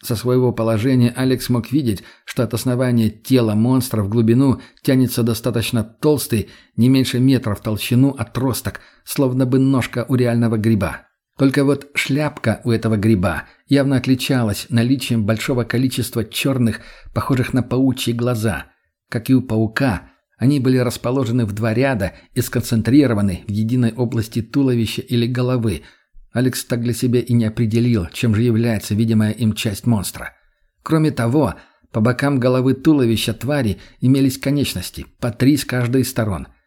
Со своего положения Алекс мог видеть, что от основания тела монстра в глубину тянется достаточно толстый, не меньше метра в толщину отросток, словно бы ножка у реального гриба. Только вот шляпка у этого гриба явно отличалась наличием большого количества черных, похожих на паучьи глаза. Как и у паука, они были расположены в два ряда и сконцентрированы в единой области туловища или головы. Алекс так для себя и не определил, чем же является видимая им часть монстра. Кроме того, по бокам головы туловища твари имелись конечности, по три с каждой из сторон –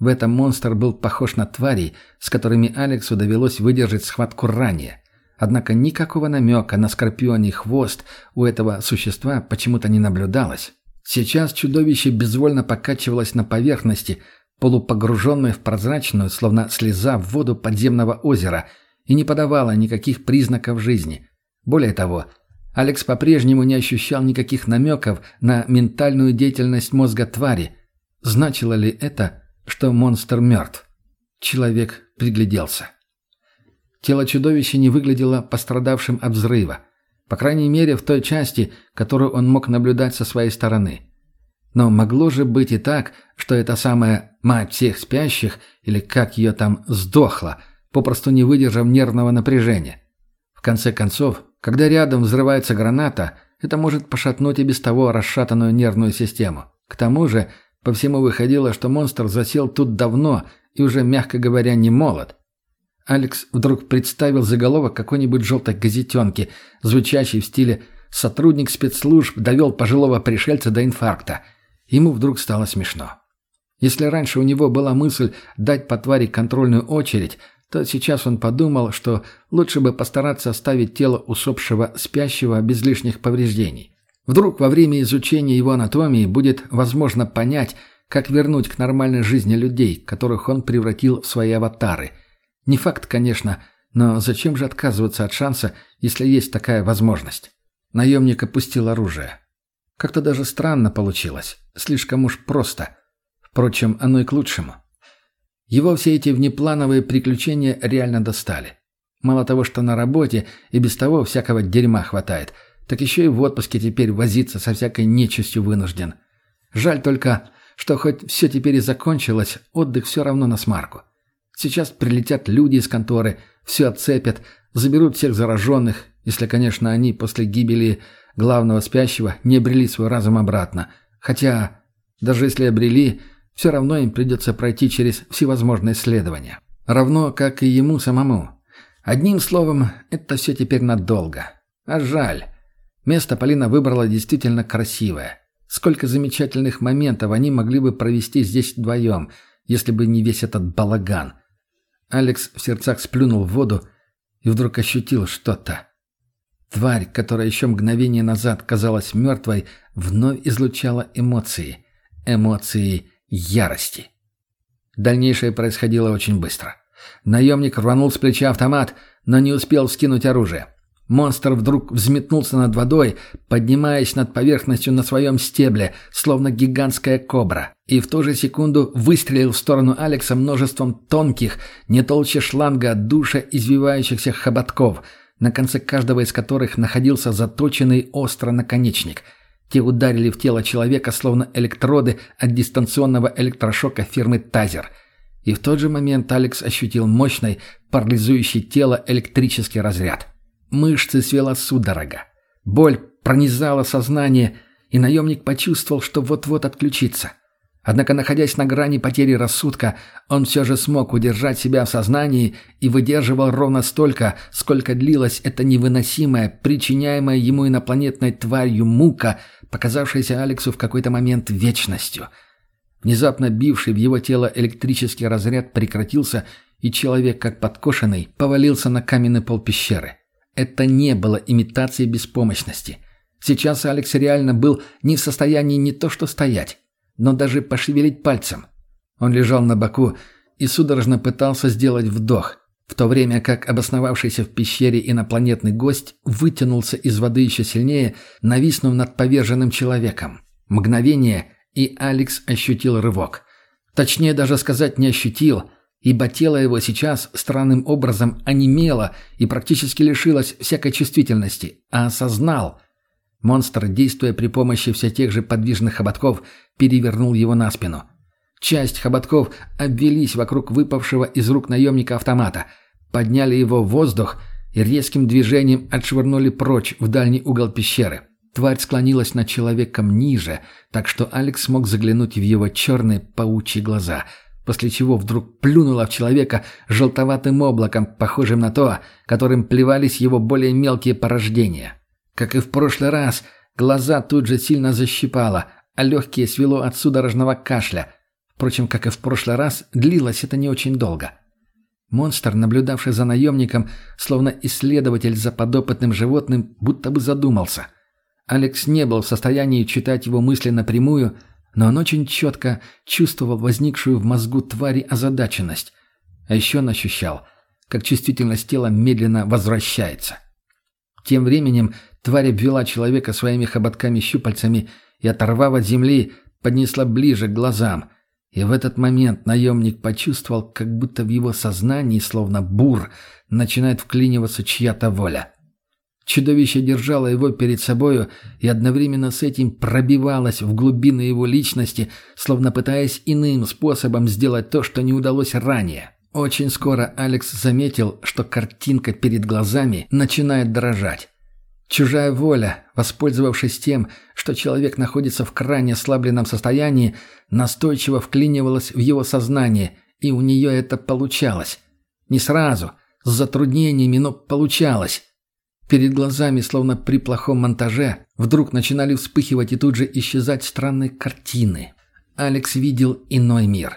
в этом монстр был похож на тварей, с которыми Алексу довелось выдержать схватку ранее. Однако никакого намека на скорпионий хвост у этого существа почему-то не наблюдалось. Сейчас чудовище безвольно покачивалось на поверхности, полупогруженное в прозрачную, словно слеза в воду подземного озера, и не подавало никаких признаков жизни. Более того, Алекс по-прежнему не ощущал никаких намеков на ментальную деятельность мозга твари. Значило ли это, что монстр мертв. Человек пригляделся. Тело чудовища не выглядело пострадавшим от взрыва. По крайней мере, в той части, которую он мог наблюдать со своей стороны. Но могло же быть и так, что эта самая «мать всех спящих», или как ее там, сдохла, попросту не выдержав нервного напряжения. В конце концов, когда рядом взрывается граната, это может пошатнуть и без того расшатанную нервную систему. К тому же, по всему выходило, что монстр засел тут давно и уже, мягко говоря, не молод. Алекс вдруг представил заголовок какой-нибудь желтой газетенки, звучащей в стиле «Сотрудник спецслужб довел пожилого пришельца до инфаркта». Ему вдруг стало смешно. Если раньше у него была мысль дать по твари контрольную очередь, то сейчас он подумал, что лучше бы постараться оставить тело усопшего спящего без лишних повреждений. Вдруг во время изучения его анатомии будет возможно понять, как вернуть к нормальной жизни людей, которых он превратил в свои аватары. Не факт, конечно, но зачем же отказываться от шанса, если есть такая возможность? Наемник опустил оружие. Как-то даже странно получилось. Слишком уж просто. Впрочем, оно и к лучшему. Его все эти внеплановые приключения реально достали. Мало того, что на работе и без того всякого дерьма хватает – так еще и в отпуске теперь возиться со всякой нечистью вынужден. Жаль только, что хоть все теперь и закончилось, отдых все равно на смарку. Сейчас прилетят люди из конторы, все отцепят, заберут всех зараженных, если, конечно, они после гибели главного спящего не обрели свой разум обратно. Хотя, даже если обрели, Все равно им придется пройти через всевозможные исследования. Равно, как и ему самому. Одним словом, это все теперь надолго. А жаль. Место Полина выбрала действительно красивое. Сколько замечательных моментов они могли бы провести здесь вдвоем, если бы не весь этот балаган. Алекс в сердцах сплюнул в воду и вдруг ощутил что-то. Тварь, которая еще мгновение назад казалась мертвой, вновь излучала эмоции. Эмоции ярости. Дальнейшее происходило очень быстро. Наемник рванул с плеча автомат, но не успел вскинуть оружие. Монстр вдруг взметнулся над водой, поднимаясь над поверхностью на своем стебле, словно гигантская кобра, и в ту же секунду выстрелил в сторону Алекса множеством тонких, не толще шланга от душа извивающихся хоботков, на конце каждого из которых находился заточенный остро наконечник. Те ударили в тело человека, словно электроды от дистанционного электрошока фирмы «Тазер». И в тот же момент Алекс ощутил мощный, парализующий тело электрический разряд. Мышцы свела судорога. Боль пронизала сознание, и наемник почувствовал, что вот-вот отключится. Однако, находясь на грани потери рассудка, он все же смог удержать себя в сознании и выдерживал ровно столько, сколько длилась эта невыносимая, причиняемая ему инопланетной тварью мука, показавшаяся Алексу в какой-то момент вечностью. Внезапно бивший в его тело электрический разряд прекратился, и человек, как подкошенный, повалился на каменный пол пещеры. Это не было имитацией беспомощности. Сейчас Алекс реально был не в состоянии не то что стоять, но даже пошевелить пальцем. Он лежал на боку и судорожно пытался сделать вдох, в то время как обосновавшийся в пещере инопланетный гость вытянулся из воды еще сильнее, нависнув над поверженным человеком. Мгновение, и Алекс ощутил рывок. Точнее даже сказать не ощутил – ибо тело его сейчас странным образом онемело и практически лишилось всякой чувствительности, а осознал. Монстр, действуя при помощи все тех же подвижных хоботков, перевернул его на спину. Часть хоботков обвелись вокруг выпавшего из рук наемника автомата, подняли его в воздух и резким движением отшвырнули прочь в дальний угол пещеры. Тварь склонилась над человеком ниже, так что Алекс смог заглянуть в его черные паучьи глаза — после чего вдруг плюнула в человека желтоватым облаком, похожим на то, которым плевались его более мелкие порождения. Как и в прошлый раз, глаза тут же сильно защипало, а легкие свело от судорожного кашля. Впрочем, как и в прошлый раз, длилось это не очень долго. Монстр, наблюдавший за наемником, словно исследователь за подопытным животным, будто бы задумался. Алекс не был в состоянии читать его мысли напрямую, но он очень четко чувствовал возникшую в мозгу твари озадаченность. А еще он ощущал, как чувствительность тела медленно возвращается. Тем временем тварь обвела человека своими хоботками-щупальцами и, оторвав от земли, поднесла ближе к глазам. И в этот момент наемник почувствовал, как будто в его сознании, словно бур, начинает вклиниваться чья-то воля. Чудовище держало его перед собою и одновременно с этим пробивалось в глубины его личности, словно пытаясь иным способом сделать то, что не удалось ранее. Очень скоро Алекс заметил, что картинка перед глазами начинает дрожать. Чужая воля, воспользовавшись тем, что человек находится в крайне ослабленном состоянии, настойчиво вклинивалась в его сознание, и у нее это получалось. Не сразу, с затруднениями, но получалось. Перед глазами, словно при плохом монтаже, вдруг начинали вспыхивать и тут же исчезать странные картины. Алекс видел иной мир.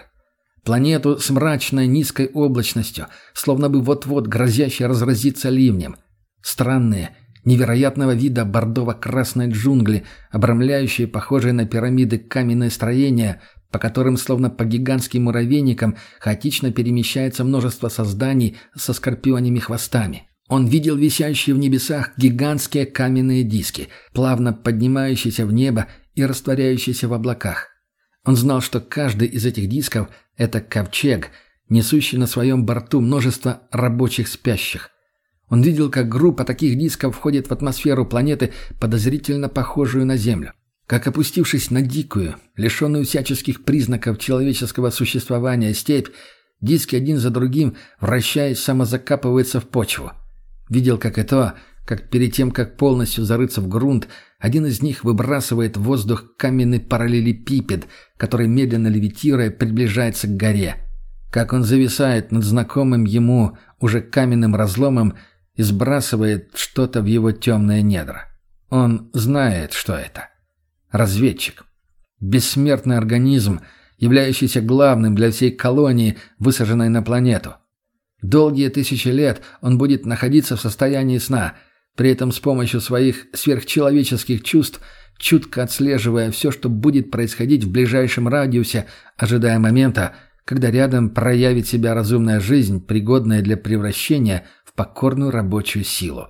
Планету с мрачной низкой облачностью, словно бы вот-вот грозящей разразиться ливнем. Странные, невероятного вида бордово-красные джунгли, обрамляющие похожие на пирамиды каменные строения, по которым, словно по гигантским муравейникам, хаотично перемещается множество созданий со скорпионими хвостами. Он видел висящие в небесах гигантские каменные диски, плавно поднимающиеся в небо и растворяющиеся в облаках. Он знал, что каждый из этих дисков – это ковчег, несущий на своем борту множество рабочих спящих. Он видел, как группа таких дисков входит в атмосферу планеты, подозрительно похожую на Землю. Как опустившись на дикую, лишенную всяческих признаков человеческого существования степь, диски один за другим, вращаясь, самозакапываются в почву – Видел, как и то, как перед тем, как полностью зарыться в грунт, один из них выбрасывает в воздух каменный параллелепипед, который, медленно левитируя, приближается к горе. Как он зависает над знакомым ему уже каменным разломом и сбрасывает что-то в его темные недра. Он знает, что это. Разведчик. Бессмертный организм, являющийся главным для всей колонии, высаженной на планету. Долгие тысячи лет он будет находиться в состоянии сна, при этом с помощью своих сверхчеловеческих чувств, чутко отслеживая все, что будет происходить в ближайшем радиусе, ожидая момента, когда рядом проявит себя разумная жизнь, пригодная для превращения в покорную рабочую силу.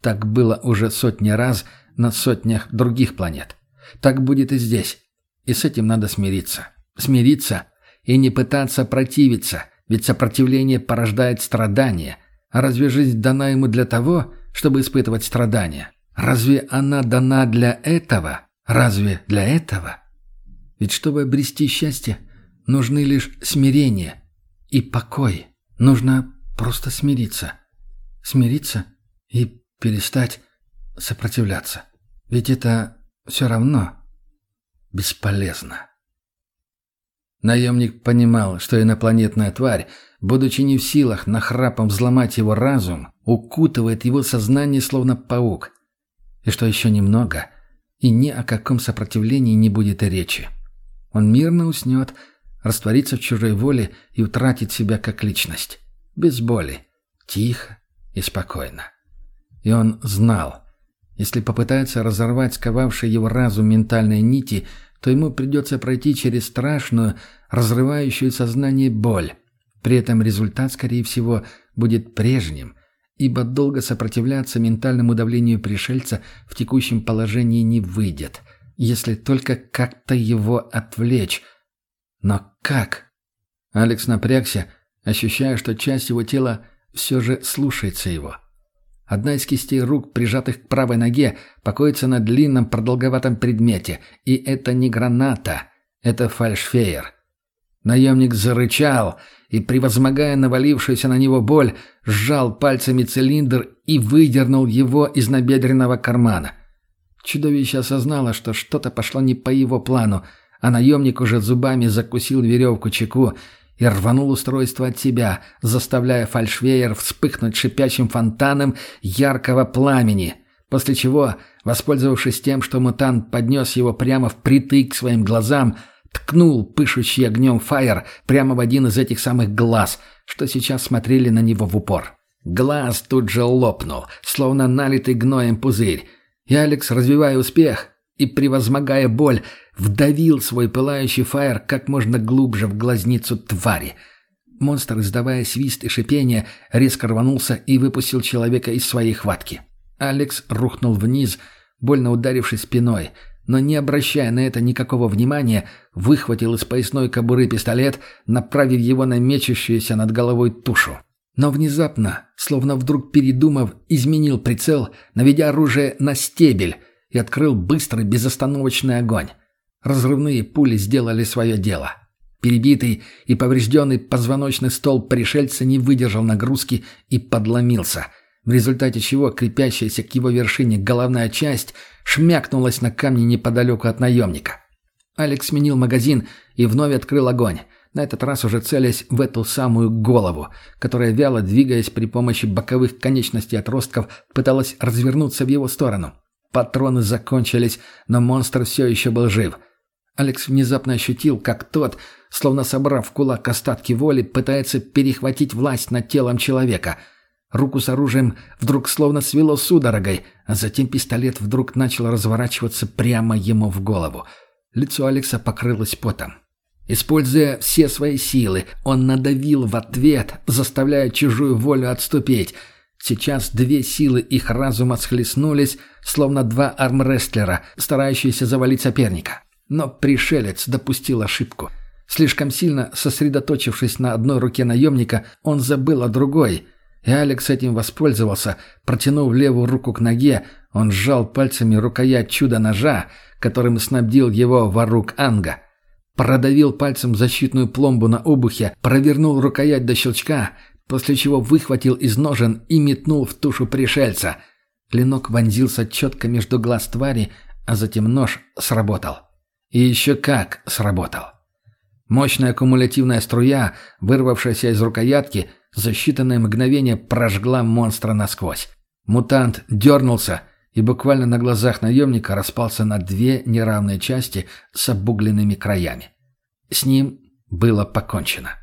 Так было уже сотни раз на сотнях других планет. Так будет и здесь. И с этим надо смириться. Смириться и не пытаться противиться, ведь сопротивление порождает страдания. А разве жизнь дана ему для того, чтобы испытывать страдания? Разве она дана для этого? Разве для этого? Ведь чтобы обрести счастье, нужны лишь смирение и покой. Нужно просто смириться. Смириться и перестать сопротивляться. Ведь это все равно бесполезно. Наемник понимал, что инопланетная тварь, будучи не в силах нахрапом взломать его разум, укутывает его сознание словно паук. И что еще немного, и ни о каком сопротивлении не будет и речи. Он мирно уснет, растворится в чужой воле и утратит себя как личность. Без боли, тихо и спокойно. И он знал, если попытается разорвать сковавшие его разум ментальные нити, то ему придется пройти через страшную, разрывающую сознание боль. При этом результат, скорее всего, будет прежним, ибо долго сопротивляться ментальному давлению пришельца в текущем положении не выйдет, если только как-то его отвлечь. Но как? Алекс напрягся, ощущая, что часть его тела все же слушается его. Одна из кистей рук, прижатых к правой ноге, покоится на длинном продолговатом предмете. И это не граната, это фальшфейер. Наемник зарычал и, превозмогая навалившуюся на него боль, сжал пальцами цилиндр и выдернул его из набедренного кармана. Чудовище осознало, что что-то пошло не по его плану, а наемник уже зубами закусил веревку чеку и рванул устройство от себя, заставляя фальшвеер вспыхнуть шипящим фонтаном яркого пламени, после чего, воспользовавшись тем, что мутант поднес его прямо впритык к своим глазам, ткнул пышущий огнем фаер прямо в один из этих самых глаз, что сейчас смотрели на него в упор. Глаз тут же лопнул, словно налитый гноем пузырь, и Алекс, развивая успех, и, превозмогая боль, вдавил свой пылающий фаер как можно глубже в глазницу твари. Монстр, издавая свист и шипение, резко рванулся и выпустил человека из своей хватки. Алекс рухнул вниз, больно ударившись спиной, но, не обращая на это никакого внимания, выхватил из поясной кобуры пистолет, направив его на мечущуюся над головой тушу. Но внезапно, словно вдруг передумав, изменил прицел, наведя оружие на стебель — и открыл быстрый безостановочный огонь. Разрывные пули сделали свое дело. Перебитый и поврежденный позвоночный стол пришельца не выдержал нагрузки и подломился, в результате чего крепящаяся к его вершине головная часть шмякнулась на камни неподалеку от наемника. Алекс сменил магазин и вновь открыл огонь, на этот раз уже целясь в эту самую голову, которая, вяло двигаясь при помощи боковых конечностей отростков, пыталась развернуться в его сторону. Патроны закончились, но монстр все еще был жив. Алекс внезапно ощутил, как тот, словно собрав в кулак остатки воли, пытается перехватить власть над телом человека. Руку с оружием вдруг словно свело судорогой, а затем пистолет вдруг начал разворачиваться прямо ему в голову. Лицо Алекса покрылось потом. Используя все свои силы, он надавил в ответ, заставляя чужую волю отступить — Сейчас две силы их разума схлестнулись, словно два армрестлера, старающиеся завалить соперника. Но пришелец допустил ошибку. Слишком сильно сосредоточившись на одной руке наемника, он забыл о другой. И Алекс этим воспользовался. Протянув левую руку к ноге, он сжал пальцами рукоять чудо-ножа, которым снабдил его ворук Анга. Продавил пальцем защитную пломбу на обухе, провернул рукоять до щелчка, после чего выхватил из ножен и метнул в тушу пришельца. Клинок вонзился четко между глаз твари, а затем нож сработал. И еще как сработал. Мощная кумулятивная струя, вырвавшаяся из рукоятки, за считанные мгновения прожгла монстра насквозь. Мутант дернулся и буквально на глазах наемника распался на две неравные части с обугленными краями. С ним было покончено.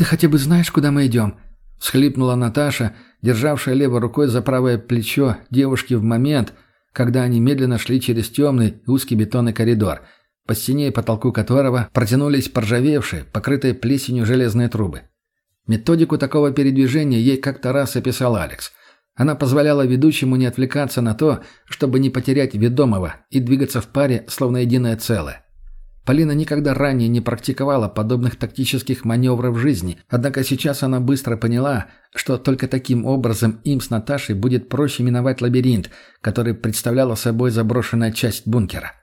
«Ты хотя бы знаешь, куда мы идем?» — всхлипнула Наташа, державшая левой рукой за правое плечо девушки в момент, когда они медленно шли через темный узкий бетонный коридор, по стене и потолку которого протянулись поржавевшие, покрытые плесенью железные трубы. Методику такого передвижения ей как-то раз описал Алекс. Она позволяла ведущему не отвлекаться на то, чтобы не потерять ведомого и двигаться в паре, словно единое целое. Полина никогда ранее не практиковала подобных тактических маневров в жизни, однако сейчас она быстро поняла, что только таким образом им с Наташей будет проще миновать лабиринт, который представляла собой заброшенная часть бункера.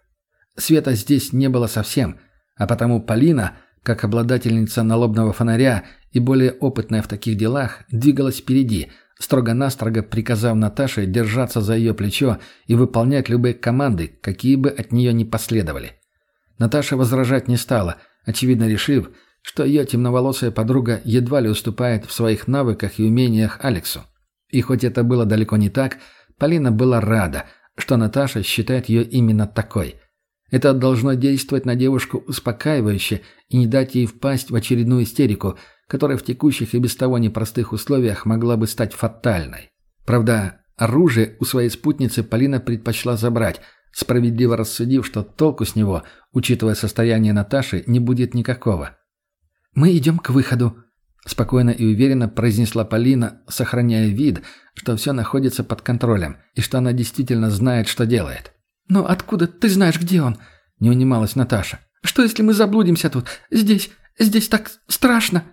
Света здесь не было совсем, а потому Полина, как обладательница налобного фонаря и более опытная в таких делах, двигалась впереди, строго-настрого приказав Наташе держаться за ее плечо и выполнять любые команды, какие бы от нее ни последовали. Наташа возражать не стала, очевидно решив, что ее темноволосая подруга едва ли уступает в своих навыках и умениях Алексу. И хоть это было далеко не так, Полина была рада, что Наташа считает ее именно такой. Это должно действовать на девушку успокаивающе и не дать ей впасть в очередную истерику, которая в текущих и без того непростых условиях могла бы стать фатальной. Правда, оружие у своей спутницы Полина предпочла забрать – справедливо рассудив, что толку с него, учитывая состояние Наташи, не будет никакого. «Мы идем к выходу», — спокойно и уверенно произнесла Полина, сохраняя вид, что все находится под контролем и что она действительно знает, что делает. «Но откуда ты знаешь, где он?» — не унималась Наташа. «Что, если мы заблудимся тут? Здесь, здесь так страшно!»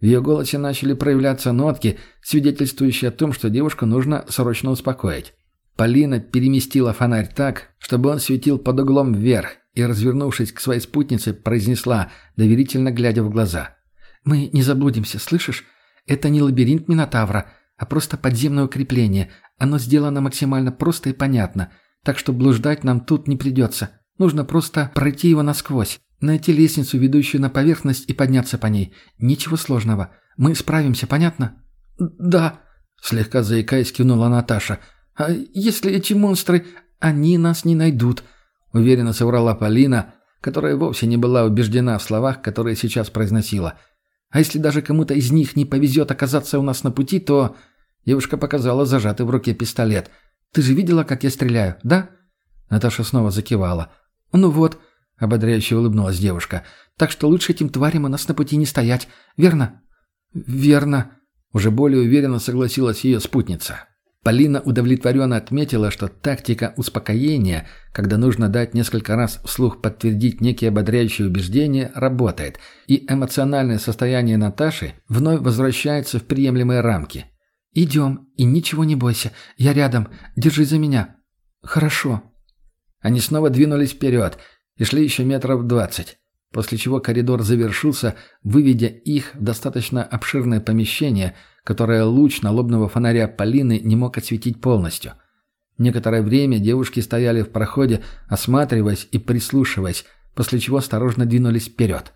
В ее голосе начали проявляться нотки, свидетельствующие о том, что девушку нужно срочно успокоить. Полина переместила фонарь так, чтобы он светил под углом вверх, и, развернувшись к своей спутнице, произнесла, доверительно глядя в глаза. «Мы не заблудимся, слышишь? Это не лабиринт Минотавра, а просто подземное укрепление. Оно сделано максимально просто и понятно, так что блуждать нам тут не придется. Нужно просто пройти его насквозь, найти лестницу, ведущую на поверхность, и подняться по ней. Ничего сложного. Мы справимся, понятно?» «Да», — слегка заикаясь, кивнула Наташа — «А если эти монстры, они нас не найдут?» — уверенно соврала Полина, которая вовсе не была убеждена в словах, которые сейчас произносила. «А если даже кому-то из них не повезет оказаться у нас на пути, то...» Девушка показала зажатый в руке пистолет. «Ты же видела, как я стреляю, да?» Наташа снова закивала. «Ну вот», — ободряюще улыбнулась девушка, «так что лучше этим тварям у нас на пути не стоять, верно?» «Верно», — уже более уверенно согласилась ее спутница. Полина удовлетворенно отметила, что тактика успокоения, когда нужно дать несколько раз вслух подтвердить некие ободряющие убеждения, работает, и эмоциональное состояние Наташи вновь возвращается в приемлемые рамки. «Идем, и ничего не бойся. Я рядом. Держи за меня». «Хорошо». Они снова двинулись вперед и шли еще метров двадцать, после чего коридор завершился, выведя их в достаточно обширное помещение – которое луч налобного фонаря Полины не мог осветить полностью. Некоторое время девушки стояли в проходе, осматриваясь и прислушиваясь, после чего осторожно двинулись вперед.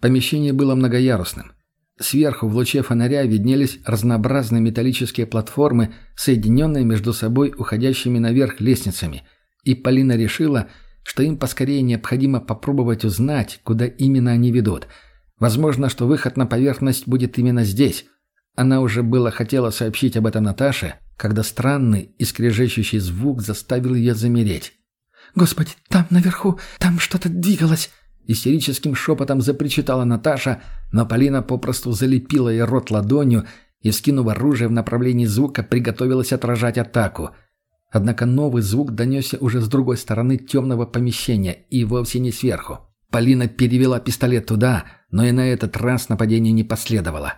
Помещение было многоярусным. Сверху в луче фонаря виднелись разнообразные металлические платформы, соединенные между собой уходящими наверх лестницами, и Полина решила, что им поскорее необходимо попробовать узнать, куда именно они ведут. Возможно, что выход на поверхность будет именно здесь – она уже было хотела сообщить об этом Наташе, когда странный и скрежещущий звук заставил ее замереть. «Господи, там наверху, там что-то двигалось!» Истерическим шепотом запричитала Наташа, но Полина попросту залепила ей рот ладонью и, скинув оружие в направлении звука, приготовилась отражать атаку. Однако новый звук донесся уже с другой стороны темного помещения и вовсе не сверху. Полина перевела пистолет туда, но и на этот раз нападение не последовало.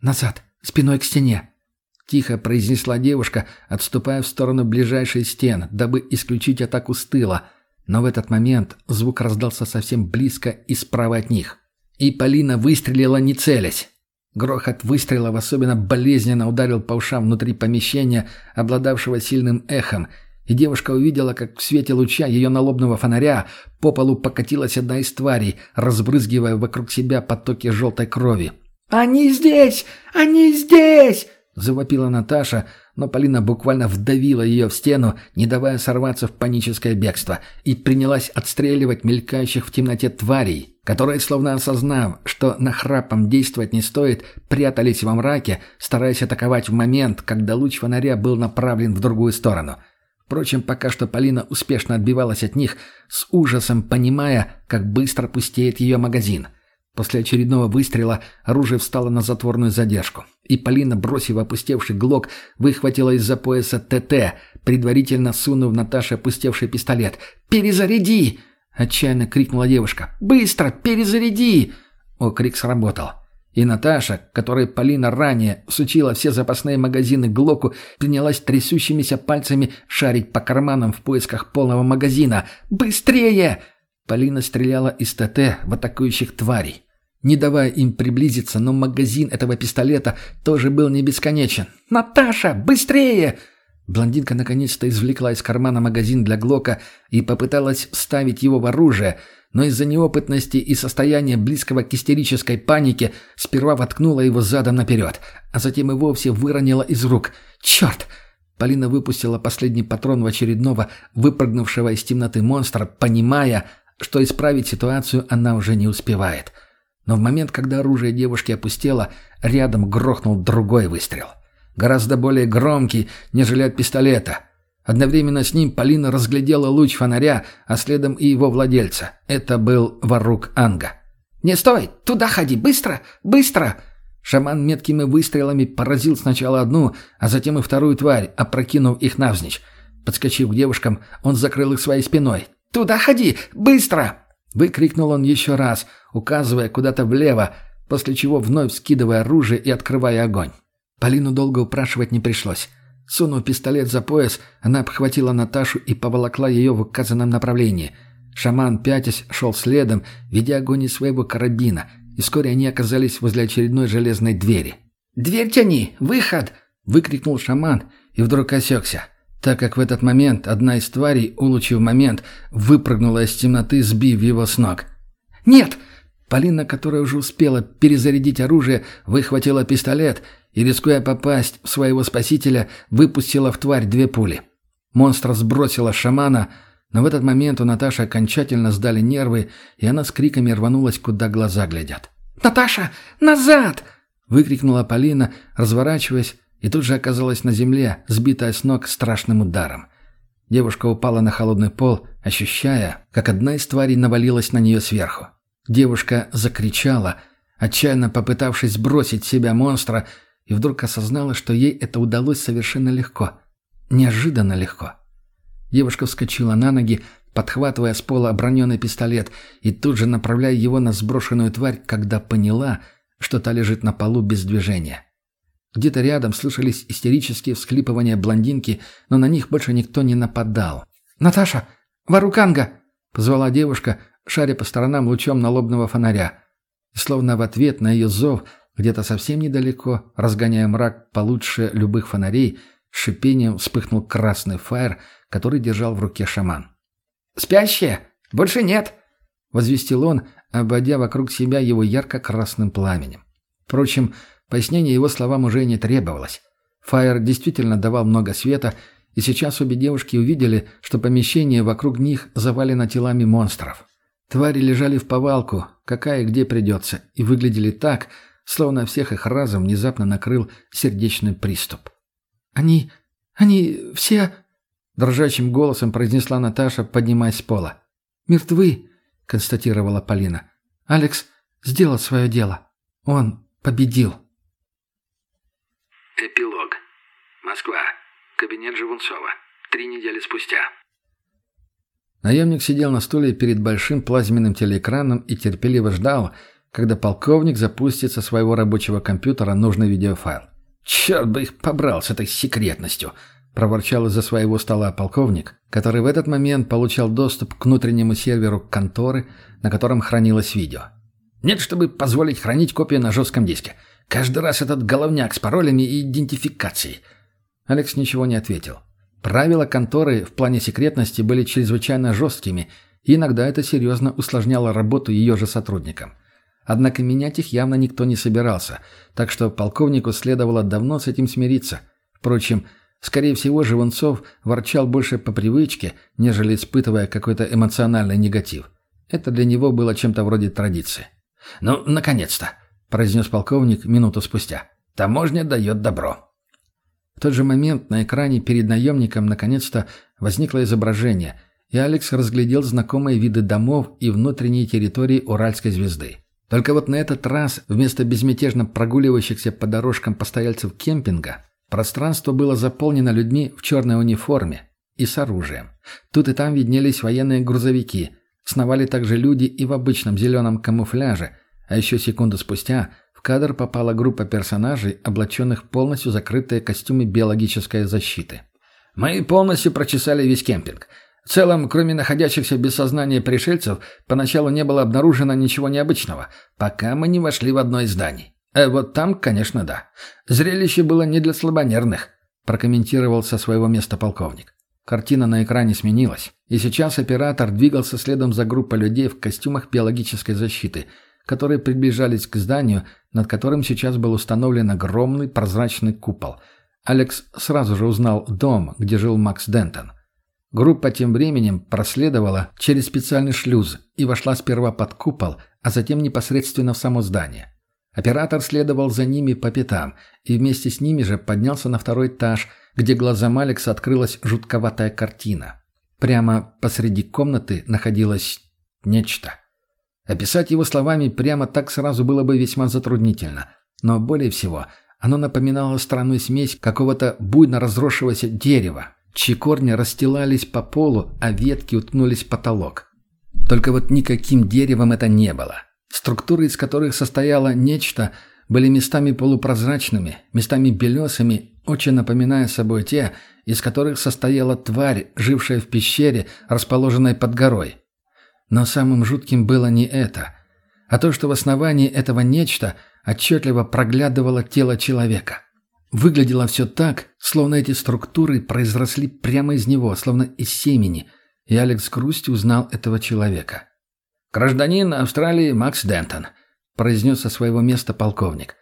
«Назад! Спиной к стене», — тихо произнесла девушка, отступая в сторону ближайшей стен, дабы исключить атаку с тыла. Но в этот момент звук раздался совсем близко и справа от них. И Полина выстрелила не целясь. Грохот выстрелов особенно болезненно ударил по ушам внутри помещения, обладавшего сильным эхом, и девушка увидела, как в свете луча ее налобного фонаря по полу покатилась одна из тварей, разбрызгивая вокруг себя потоки желтой крови. «Они здесь! Они здесь!» — завопила Наташа, но Полина буквально вдавила ее в стену, не давая сорваться в паническое бегство, и принялась отстреливать мелькающих в темноте тварей, которые, словно осознав, что нахрапом действовать не стоит, прятались во мраке, стараясь атаковать в момент, когда луч фонаря был направлен в другую сторону. Впрочем, пока что Полина успешно отбивалась от них, с ужасом понимая, как быстро пустеет ее магазин. После очередного выстрела оружие встало на затворную задержку, и Полина, бросив опустевший глок, выхватила из-за пояса ТТ, предварительно сунув Наташе опустевший пистолет. «Перезаряди!» Отчаянно крикнула девушка. «Быстро! Перезаряди!» О, крик сработал. И Наташа, которой Полина ранее сучила все запасные магазины Глоку, принялась трясущимися пальцами шарить по карманам в поисках полного магазина. «Быстрее!» Полина стреляла из ТТ в атакующих тварей. Не давая им приблизиться, но магазин этого пистолета тоже был не бесконечен. «Наташа, быстрее!» Блондинка наконец-то извлекла из кармана магазин для Глока и попыталась вставить его в оружие, но из-за неопытности и состояния близкого к истерической панике сперва воткнула его задом наперед, а затем и вовсе выронила из рук. «Черт!» Полина выпустила последний патрон в очередного выпрыгнувшего из темноты монстра, понимая, что исправить ситуацию она уже не успевает. Но в момент, когда оружие девушки опустело, рядом грохнул другой выстрел гораздо более громкий, нежели от пистолета. Одновременно с ним Полина разглядела луч фонаря, а следом и его владельца. Это был Варук Анга. «Не стой! Туда ходи! Быстро! Быстро!» Шаман меткими выстрелами поразил сначала одну, а затем и вторую тварь, опрокинув их навзничь. Подскочив к девушкам, он закрыл их своей спиной. «Туда ходи! Быстро!» Выкрикнул он еще раз, указывая куда-то влево, после чего вновь скидывая оружие и открывая огонь. Полину долго упрашивать не пришлось. Сунув пистолет за пояс, она обхватила Наташу и поволокла ее в указанном направлении. Шаман, пятясь, шел следом, ведя огонь из своего карабина, и вскоре они оказались возле очередной железной двери. «Дверь тяни! Выход!» — выкрикнул шаман и вдруг осекся, так как в этот момент одна из тварей, улучив момент, выпрыгнула из темноты, сбив его с ног. «Нет!» Полина, которая уже успела перезарядить оружие, выхватила пистолет и, рискуя попасть в своего спасителя, выпустила в тварь две пули. Монстр сбросила шамана, но в этот момент у Наташи окончательно сдали нервы, и она с криками рванулась, куда глаза глядят. «Наташа, назад!» — выкрикнула Полина, разворачиваясь, и тут же оказалась на земле, сбитая с ног страшным ударом. Девушка упала на холодный пол, ощущая, как одна из тварей навалилась на нее сверху. Девушка закричала, отчаянно попытавшись сбросить с себя монстра, и вдруг осознала, что ей это удалось совершенно легко. Неожиданно легко. Девушка вскочила на ноги, подхватывая с пола оброненный пистолет и тут же направляя его на сброшенную тварь, когда поняла, что та лежит на полу без движения. Где-то рядом слышались истерические всхлипывания блондинки, но на них больше никто не нападал. «Наташа! Варуканга!» — позвала девушка, шаря по сторонам лучом налобного фонаря. И словно в ответ на ее зов, где-то совсем недалеко, разгоняя мрак получше любых фонарей, шипением вспыхнул красный фаер, который держал в руке шаман. «Спящие? Больше нет!» — возвестил он, обводя вокруг себя его ярко-красным пламенем. Впрочем, пояснение его словам уже не требовалось. Фаер действительно давал много света, и сейчас обе девушки увидели, что помещение вокруг них завалено телами монстров. Твари лежали в повалку, какая где придется, и выглядели так, словно всех их разом внезапно накрыл сердечный приступ. «Они... они все...» — дрожащим голосом произнесла Наташа, поднимаясь с пола. «Мертвы», — констатировала Полина. «Алекс сделал свое дело. Он победил». Эпилог. Москва. Кабинет Живунцова. Три недели спустя. Наемник сидел на стуле перед большим плазменным телеэкраном и терпеливо ждал, когда полковник запустит со своего рабочего компьютера нужный видеофайл. «Черт бы их побрал с этой секретностью!» – проворчал из-за своего стола полковник, который в этот момент получал доступ к внутреннему серверу конторы, на котором хранилось видео. «Нет, чтобы позволить хранить копию на жестком диске. Каждый раз этот головняк с паролями и идентификацией». Алекс ничего не ответил. Правила конторы в плане секретности были чрезвычайно жесткими, и иногда это серьезно усложняло работу ее же сотрудникам. Однако менять их явно никто не собирался, так что полковнику следовало давно с этим смириться. Впрочем, скорее всего, Живунцов ворчал больше по привычке, нежели испытывая какой-то эмоциональный негатив. Это для него было чем-то вроде традиции. «Ну, наконец-то!» – произнес полковник минуту спустя. «Таможня дает добро». В тот же момент на экране перед наемником наконец-то возникло изображение, и Алекс разглядел знакомые виды домов и внутренней территории Уральской звезды. Только вот на этот раз вместо безмятежно прогуливающихся по дорожкам постояльцев кемпинга пространство было заполнено людьми в черной униформе и с оружием. Тут и там виднелись военные грузовики, сновали также люди и в обычном зеленом камуфляже, а еще секунду спустя – в кадр попала группа персонажей, облаченных полностью закрытые костюмы биологической защиты. «Мы полностью прочесали весь кемпинг. В целом, кроме находящихся без сознания пришельцев, поначалу не было обнаружено ничего необычного, пока мы не вошли в одно из зданий. Э, вот там, конечно, да. Зрелище было не для слабонервных», прокомментировал со своего места полковник. Картина на экране сменилась, и сейчас оператор двигался следом за группой людей в костюмах биологической защиты – которые приближались к зданию, над которым сейчас был установлен огромный прозрачный купол. Алекс сразу же узнал дом, где жил Макс Дентон. Группа тем временем проследовала через специальный шлюз и вошла сперва под купол, а затем непосредственно в само здание. Оператор следовал за ними по пятам и вместе с ними же поднялся на второй этаж, где глазам Алекса открылась жутковатая картина. Прямо посреди комнаты находилось нечто – Описать его словами прямо так сразу было бы весьма затруднительно. Но более всего оно напоминало странную смесь какого-то буйно разросшегося дерева, чьи корни расстилались по полу, а ветки уткнулись в потолок. Только вот никаким деревом это не было. Структуры, из которых состояло нечто, были местами полупрозрачными, местами белесыми, очень напоминая собой те, из которых состояла тварь, жившая в пещере, расположенной под горой. Но самым жутким было не это, а то, что в основании этого нечто отчетливо проглядывало тело человека. Выглядело все так, словно эти структуры произросли прямо из него, словно из семени, и Алекс с узнал этого человека. «Гражданин Австралии Макс Дентон», — произнес со своего места полковник.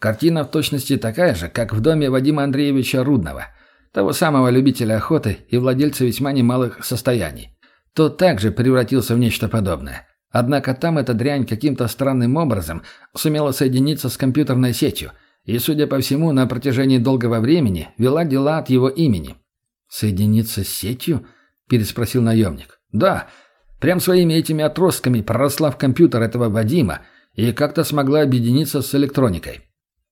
«Картина в точности такая же, как в доме Вадима Андреевича Рудного, того самого любителя охоты и владельца весьма немалых состояний. Тот также превратился в нечто подобное. Однако там эта дрянь каким-то странным образом сумела соединиться с компьютерной сетью и, судя по всему, на протяжении долгого времени вела дела от его имени. «Соединиться с сетью?» – переспросил наемник. «Да. Прям своими этими отростками проросла в компьютер этого Вадима и как-то смогла объединиться с электроникой.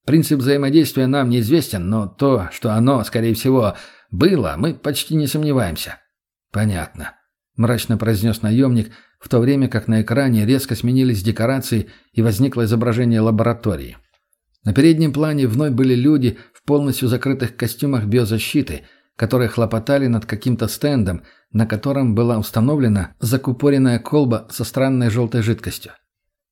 Принцип взаимодействия нам неизвестен, но то, что оно, скорее всего, было, мы почти не сомневаемся». «Понятно мрачно произнес наемник, в то время как на экране резко сменились декорации и возникло изображение лаборатории. На переднем плане вновь были люди в полностью закрытых костюмах биозащиты, которые хлопотали над каким-то стендом, на котором была установлена закупоренная колба со странной желтой жидкостью.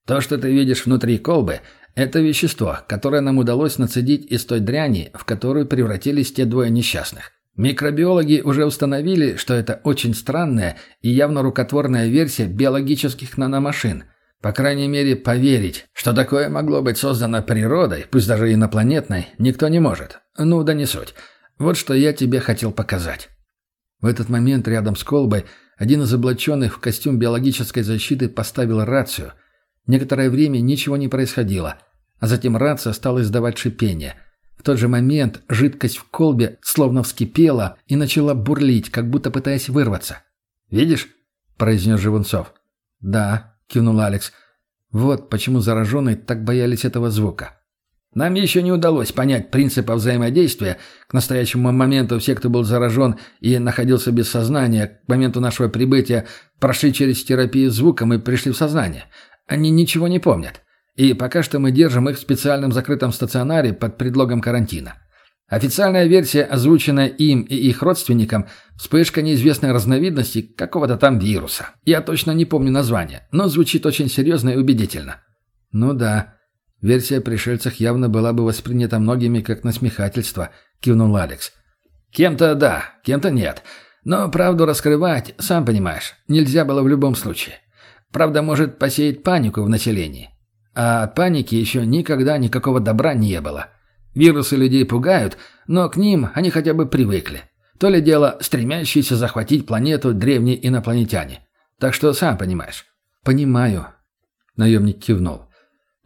«То, что ты видишь внутри колбы, это вещество, которое нам удалось нацедить из той дряни, в которую превратились те двое несчастных. Микробиологи уже установили, что это очень странная и явно рукотворная версия биологических наномашин. По крайней мере, поверить, что такое могло быть создано природой, пусть даже инопланетной, никто не может. Ну да не суть. Вот что я тебе хотел показать. В этот момент рядом с колбой один из облаченных в костюм биологической защиты поставил рацию. Некоторое время ничего не происходило, а затем рация стала издавать шипение – в тот же момент жидкость в колбе словно вскипела и начала бурлить, как будто пытаясь вырваться. «Видишь?» – произнес Живунцов. «Да», – кивнул Алекс. «Вот почему зараженные так боялись этого звука». Нам еще не удалось понять принципа взаимодействия. К настоящему моменту все, кто был заражен и находился без сознания, к моменту нашего прибытия прошли через терапию звуком и пришли в сознание. Они ничего не помнят. И пока что мы держим их в специальном закрытом стационаре под предлогом карантина. Официальная версия, озвученная им и их родственникам, вспышка неизвестной разновидности какого-то там вируса. Я точно не помню название, но звучит очень серьезно и убедительно. Ну да. Версия о пришельцах явно была бы воспринята многими как насмехательство, кивнул Алекс. Кем-то да, кем-то нет. Но правду раскрывать, сам понимаешь, нельзя было в любом случае. Правда может посеять панику в населении. А от паники еще никогда никакого добра не было. Вирусы людей пугают, но к ним они хотя бы привыкли. То ли дело стремящиеся захватить планету древние инопланетяне. Так что сам понимаешь. «Понимаю», — наемник кивнул.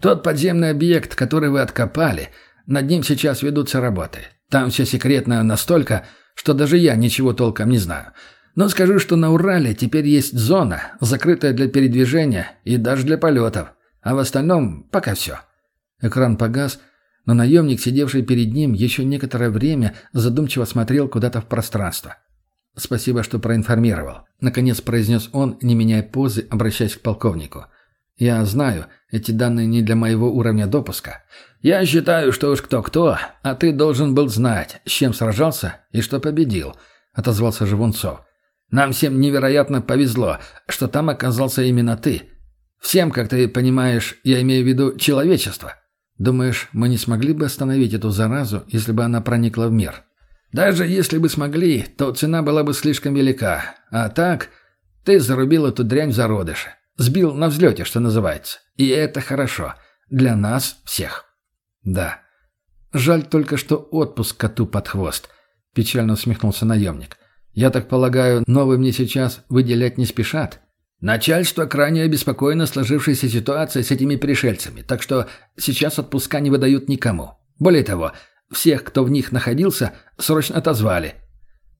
«Тот подземный объект, который вы откопали, над ним сейчас ведутся работы. Там все секретно настолько, что даже я ничего толком не знаю. Но скажу, что на Урале теперь есть зона, закрытая для передвижения и даже для полетов. А в остальном пока все». Экран погас, но наемник, сидевший перед ним, еще некоторое время задумчиво смотрел куда-то в пространство. «Спасибо, что проинформировал», — наконец произнес он, не меняя позы, обращаясь к полковнику. «Я знаю, эти данные не для моего уровня допуска. Я считаю, что уж кто-кто, а ты должен был знать, с чем сражался и что победил», — отозвался Живунцов. «Нам всем невероятно повезло, что там оказался именно ты. Всем, как ты понимаешь, я имею в виду человечество. Думаешь, мы не смогли бы остановить эту заразу, если бы она проникла в мир?» Даже если бы смогли, то цена была бы слишком велика. А так, ты зарубил эту дрянь в зародыше. Сбил на взлете, что называется. И это хорошо. Для нас всех. Да. Жаль только, что отпуск коту под хвост. Печально усмехнулся наемник. Я так полагаю, новый мне сейчас выделять не спешат? Начальство крайне обеспокоено сложившейся ситуацией с этими пришельцами, так что сейчас отпуска не выдают никому. Более того, всех, кто в них находился, срочно отозвали.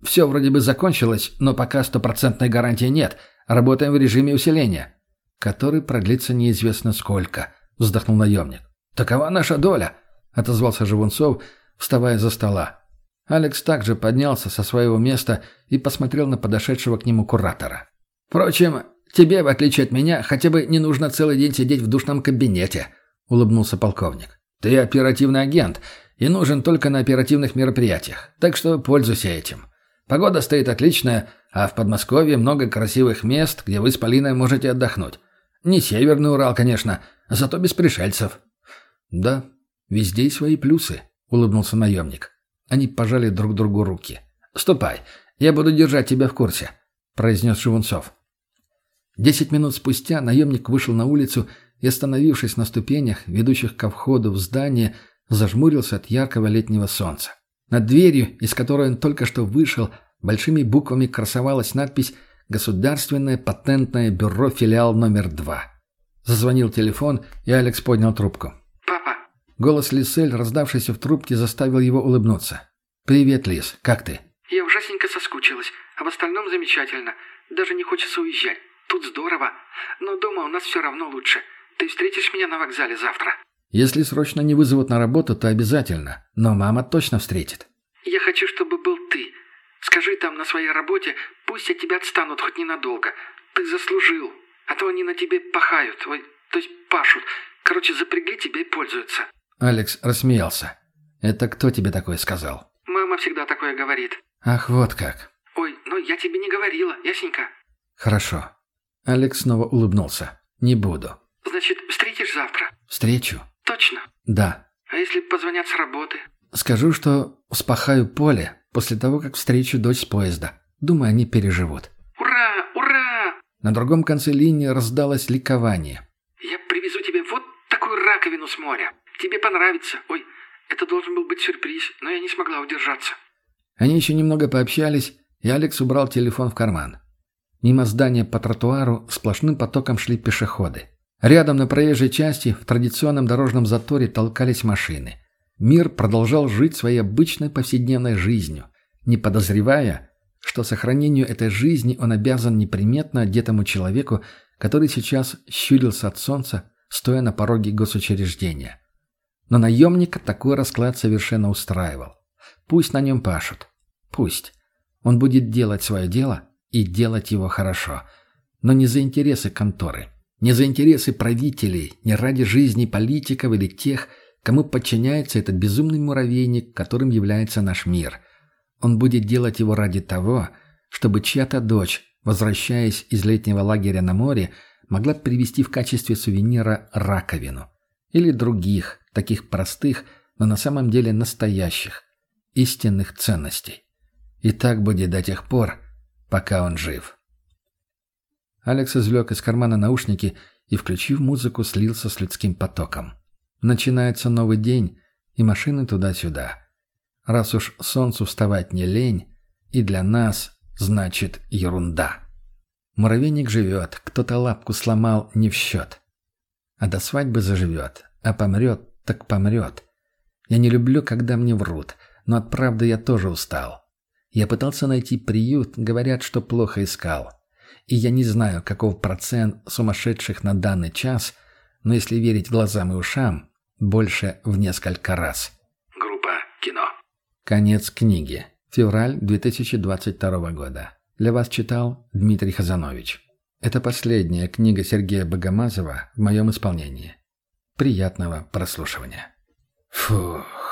Все вроде бы закончилось, но пока стопроцентной гарантии нет. Работаем в режиме усиления. Который продлится неизвестно сколько, вздохнул наемник. Такова наша доля, отозвался Живунцов, вставая за стола. Алекс также поднялся со своего места и посмотрел на подошедшего к нему куратора. «Впрочем, тебе, в отличие от меня, хотя бы не нужно целый день сидеть в душном кабинете», — улыбнулся полковник. «Ты оперативный агент, и нужен только на оперативных мероприятиях, так что пользуйся этим. Погода стоит отличная, а в Подмосковье много красивых мест, где вы с Полиной можете отдохнуть. Не Северный Урал, конечно, зато без пришельцев». «Да, везде свои плюсы», — улыбнулся наемник. Они пожали друг другу руки. «Ступай, я буду держать тебя в курсе», — произнес Живунцов. Десять минут спустя наемник вышел на улицу и, остановившись на ступенях, ведущих ко входу в здание, зажмурился от яркого летнего солнца. Над дверью, из которой он только что вышел, большими буквами красовалась надпись «Государственное патентное бюро филиал номер два». Зазвонил телефон, и Алекс поднял трубку. «Папа!» Голос Лисель, раздавшийся в трубке, заставил его улыбнуться. «Привет, Лис, как ты?» «Я ужасненько соскучилась, а в остальном замечательно. Даже не хочется уезжать. Тут здорово. Но дома у нас все равно лучше. Ты встретишь меня на вокзале завтра?» Если срочно не вызовут на работу, то обязательно. Но мама точно встретит. Я хочу, чтобы был ты. Скажи там на своей работе, пусть от тебя отстанут хоть ненадолго. Ты заслужил. А то они на тебе пахают, ой, то есть пашут. Короче, запрягли тебя и пользуются. Алекс рассмеялся. Это кто тебе такое сказал? Мама всегда такое говорит. Ах, вот как. Ой, но я тебе не говорила, ясненько. Хорошо. Алекс снова улыбнулся. Не буду. Значит, встретишь завтра? Встречу. Точно? Да. А если позвонят с работы? Скажу, что спахаю поле после того, как встречу дочь с поезда. Думаю, они переживут. Ура! Ура! На другом конце линии раздалось ликование. Я привезу тебе вот такую раковину с моря. Тебе понравится. Ой, это должен был быть сюрприз, но я не смогла удержаться. Они еще немного пообщались, и Алекс убрал телефон в карман. Мимо здания по тротуару сплошным потоком шли пешеходы. Рядом на проезжей части в традиционном дорожном заторе толкались машины. Мир продолжал жить своей обычной повседневной жизнью, не подозревая, что сохранению этой жизни он обязан неприметно одетому человеку, который сейчас щурился от солнца, стоя на пороге госучреждения. Но наемника такой расклад совершенно устраивал. Пусть на нем пашут. Пусть. Он будет делать свое дело и делать его хорошо. Но не за интересы конторы. Не за интересы правителей, не ради жизни политиков или тех, кому подчиняется этот безумный муравейник, которым является наш мир. Он будет делать его ради того, чтобы чья-то дочь, возвращаясь из летнего лагеря на море, могла привезти в качестве сувенира раковину. Или других, таких простых, но на самом деле настоящих, истинных ценностей. И так будет до тех пор, пока он жив. Алекс извлек из кармана наушники и, включив музыку, слился с людским потоком. Начинается новый день, и машины туда-сюда. Раз уж солнцу вставать не лень, и для нас значит ерунда. Муравейник живет, кто-то лапку сломал не в счет. А до свадьбы заживет, а помрет, так помрет. Я не люблю, когда мне врут, но от правды я тоже устал. Я пытался найти приют, говорят, что плохо искал. И я не знаю, каков процент сумасшедших на данный час, но если верить глазам и ушам, больше в несколько раз. Группа «Кино». Конец книги. Февраль 2022 года. Для вас читал Дмитрий Хазанович. Это последняя книга Сергея Богомазова в моем исполнении. Приятного прослушивания. Фух.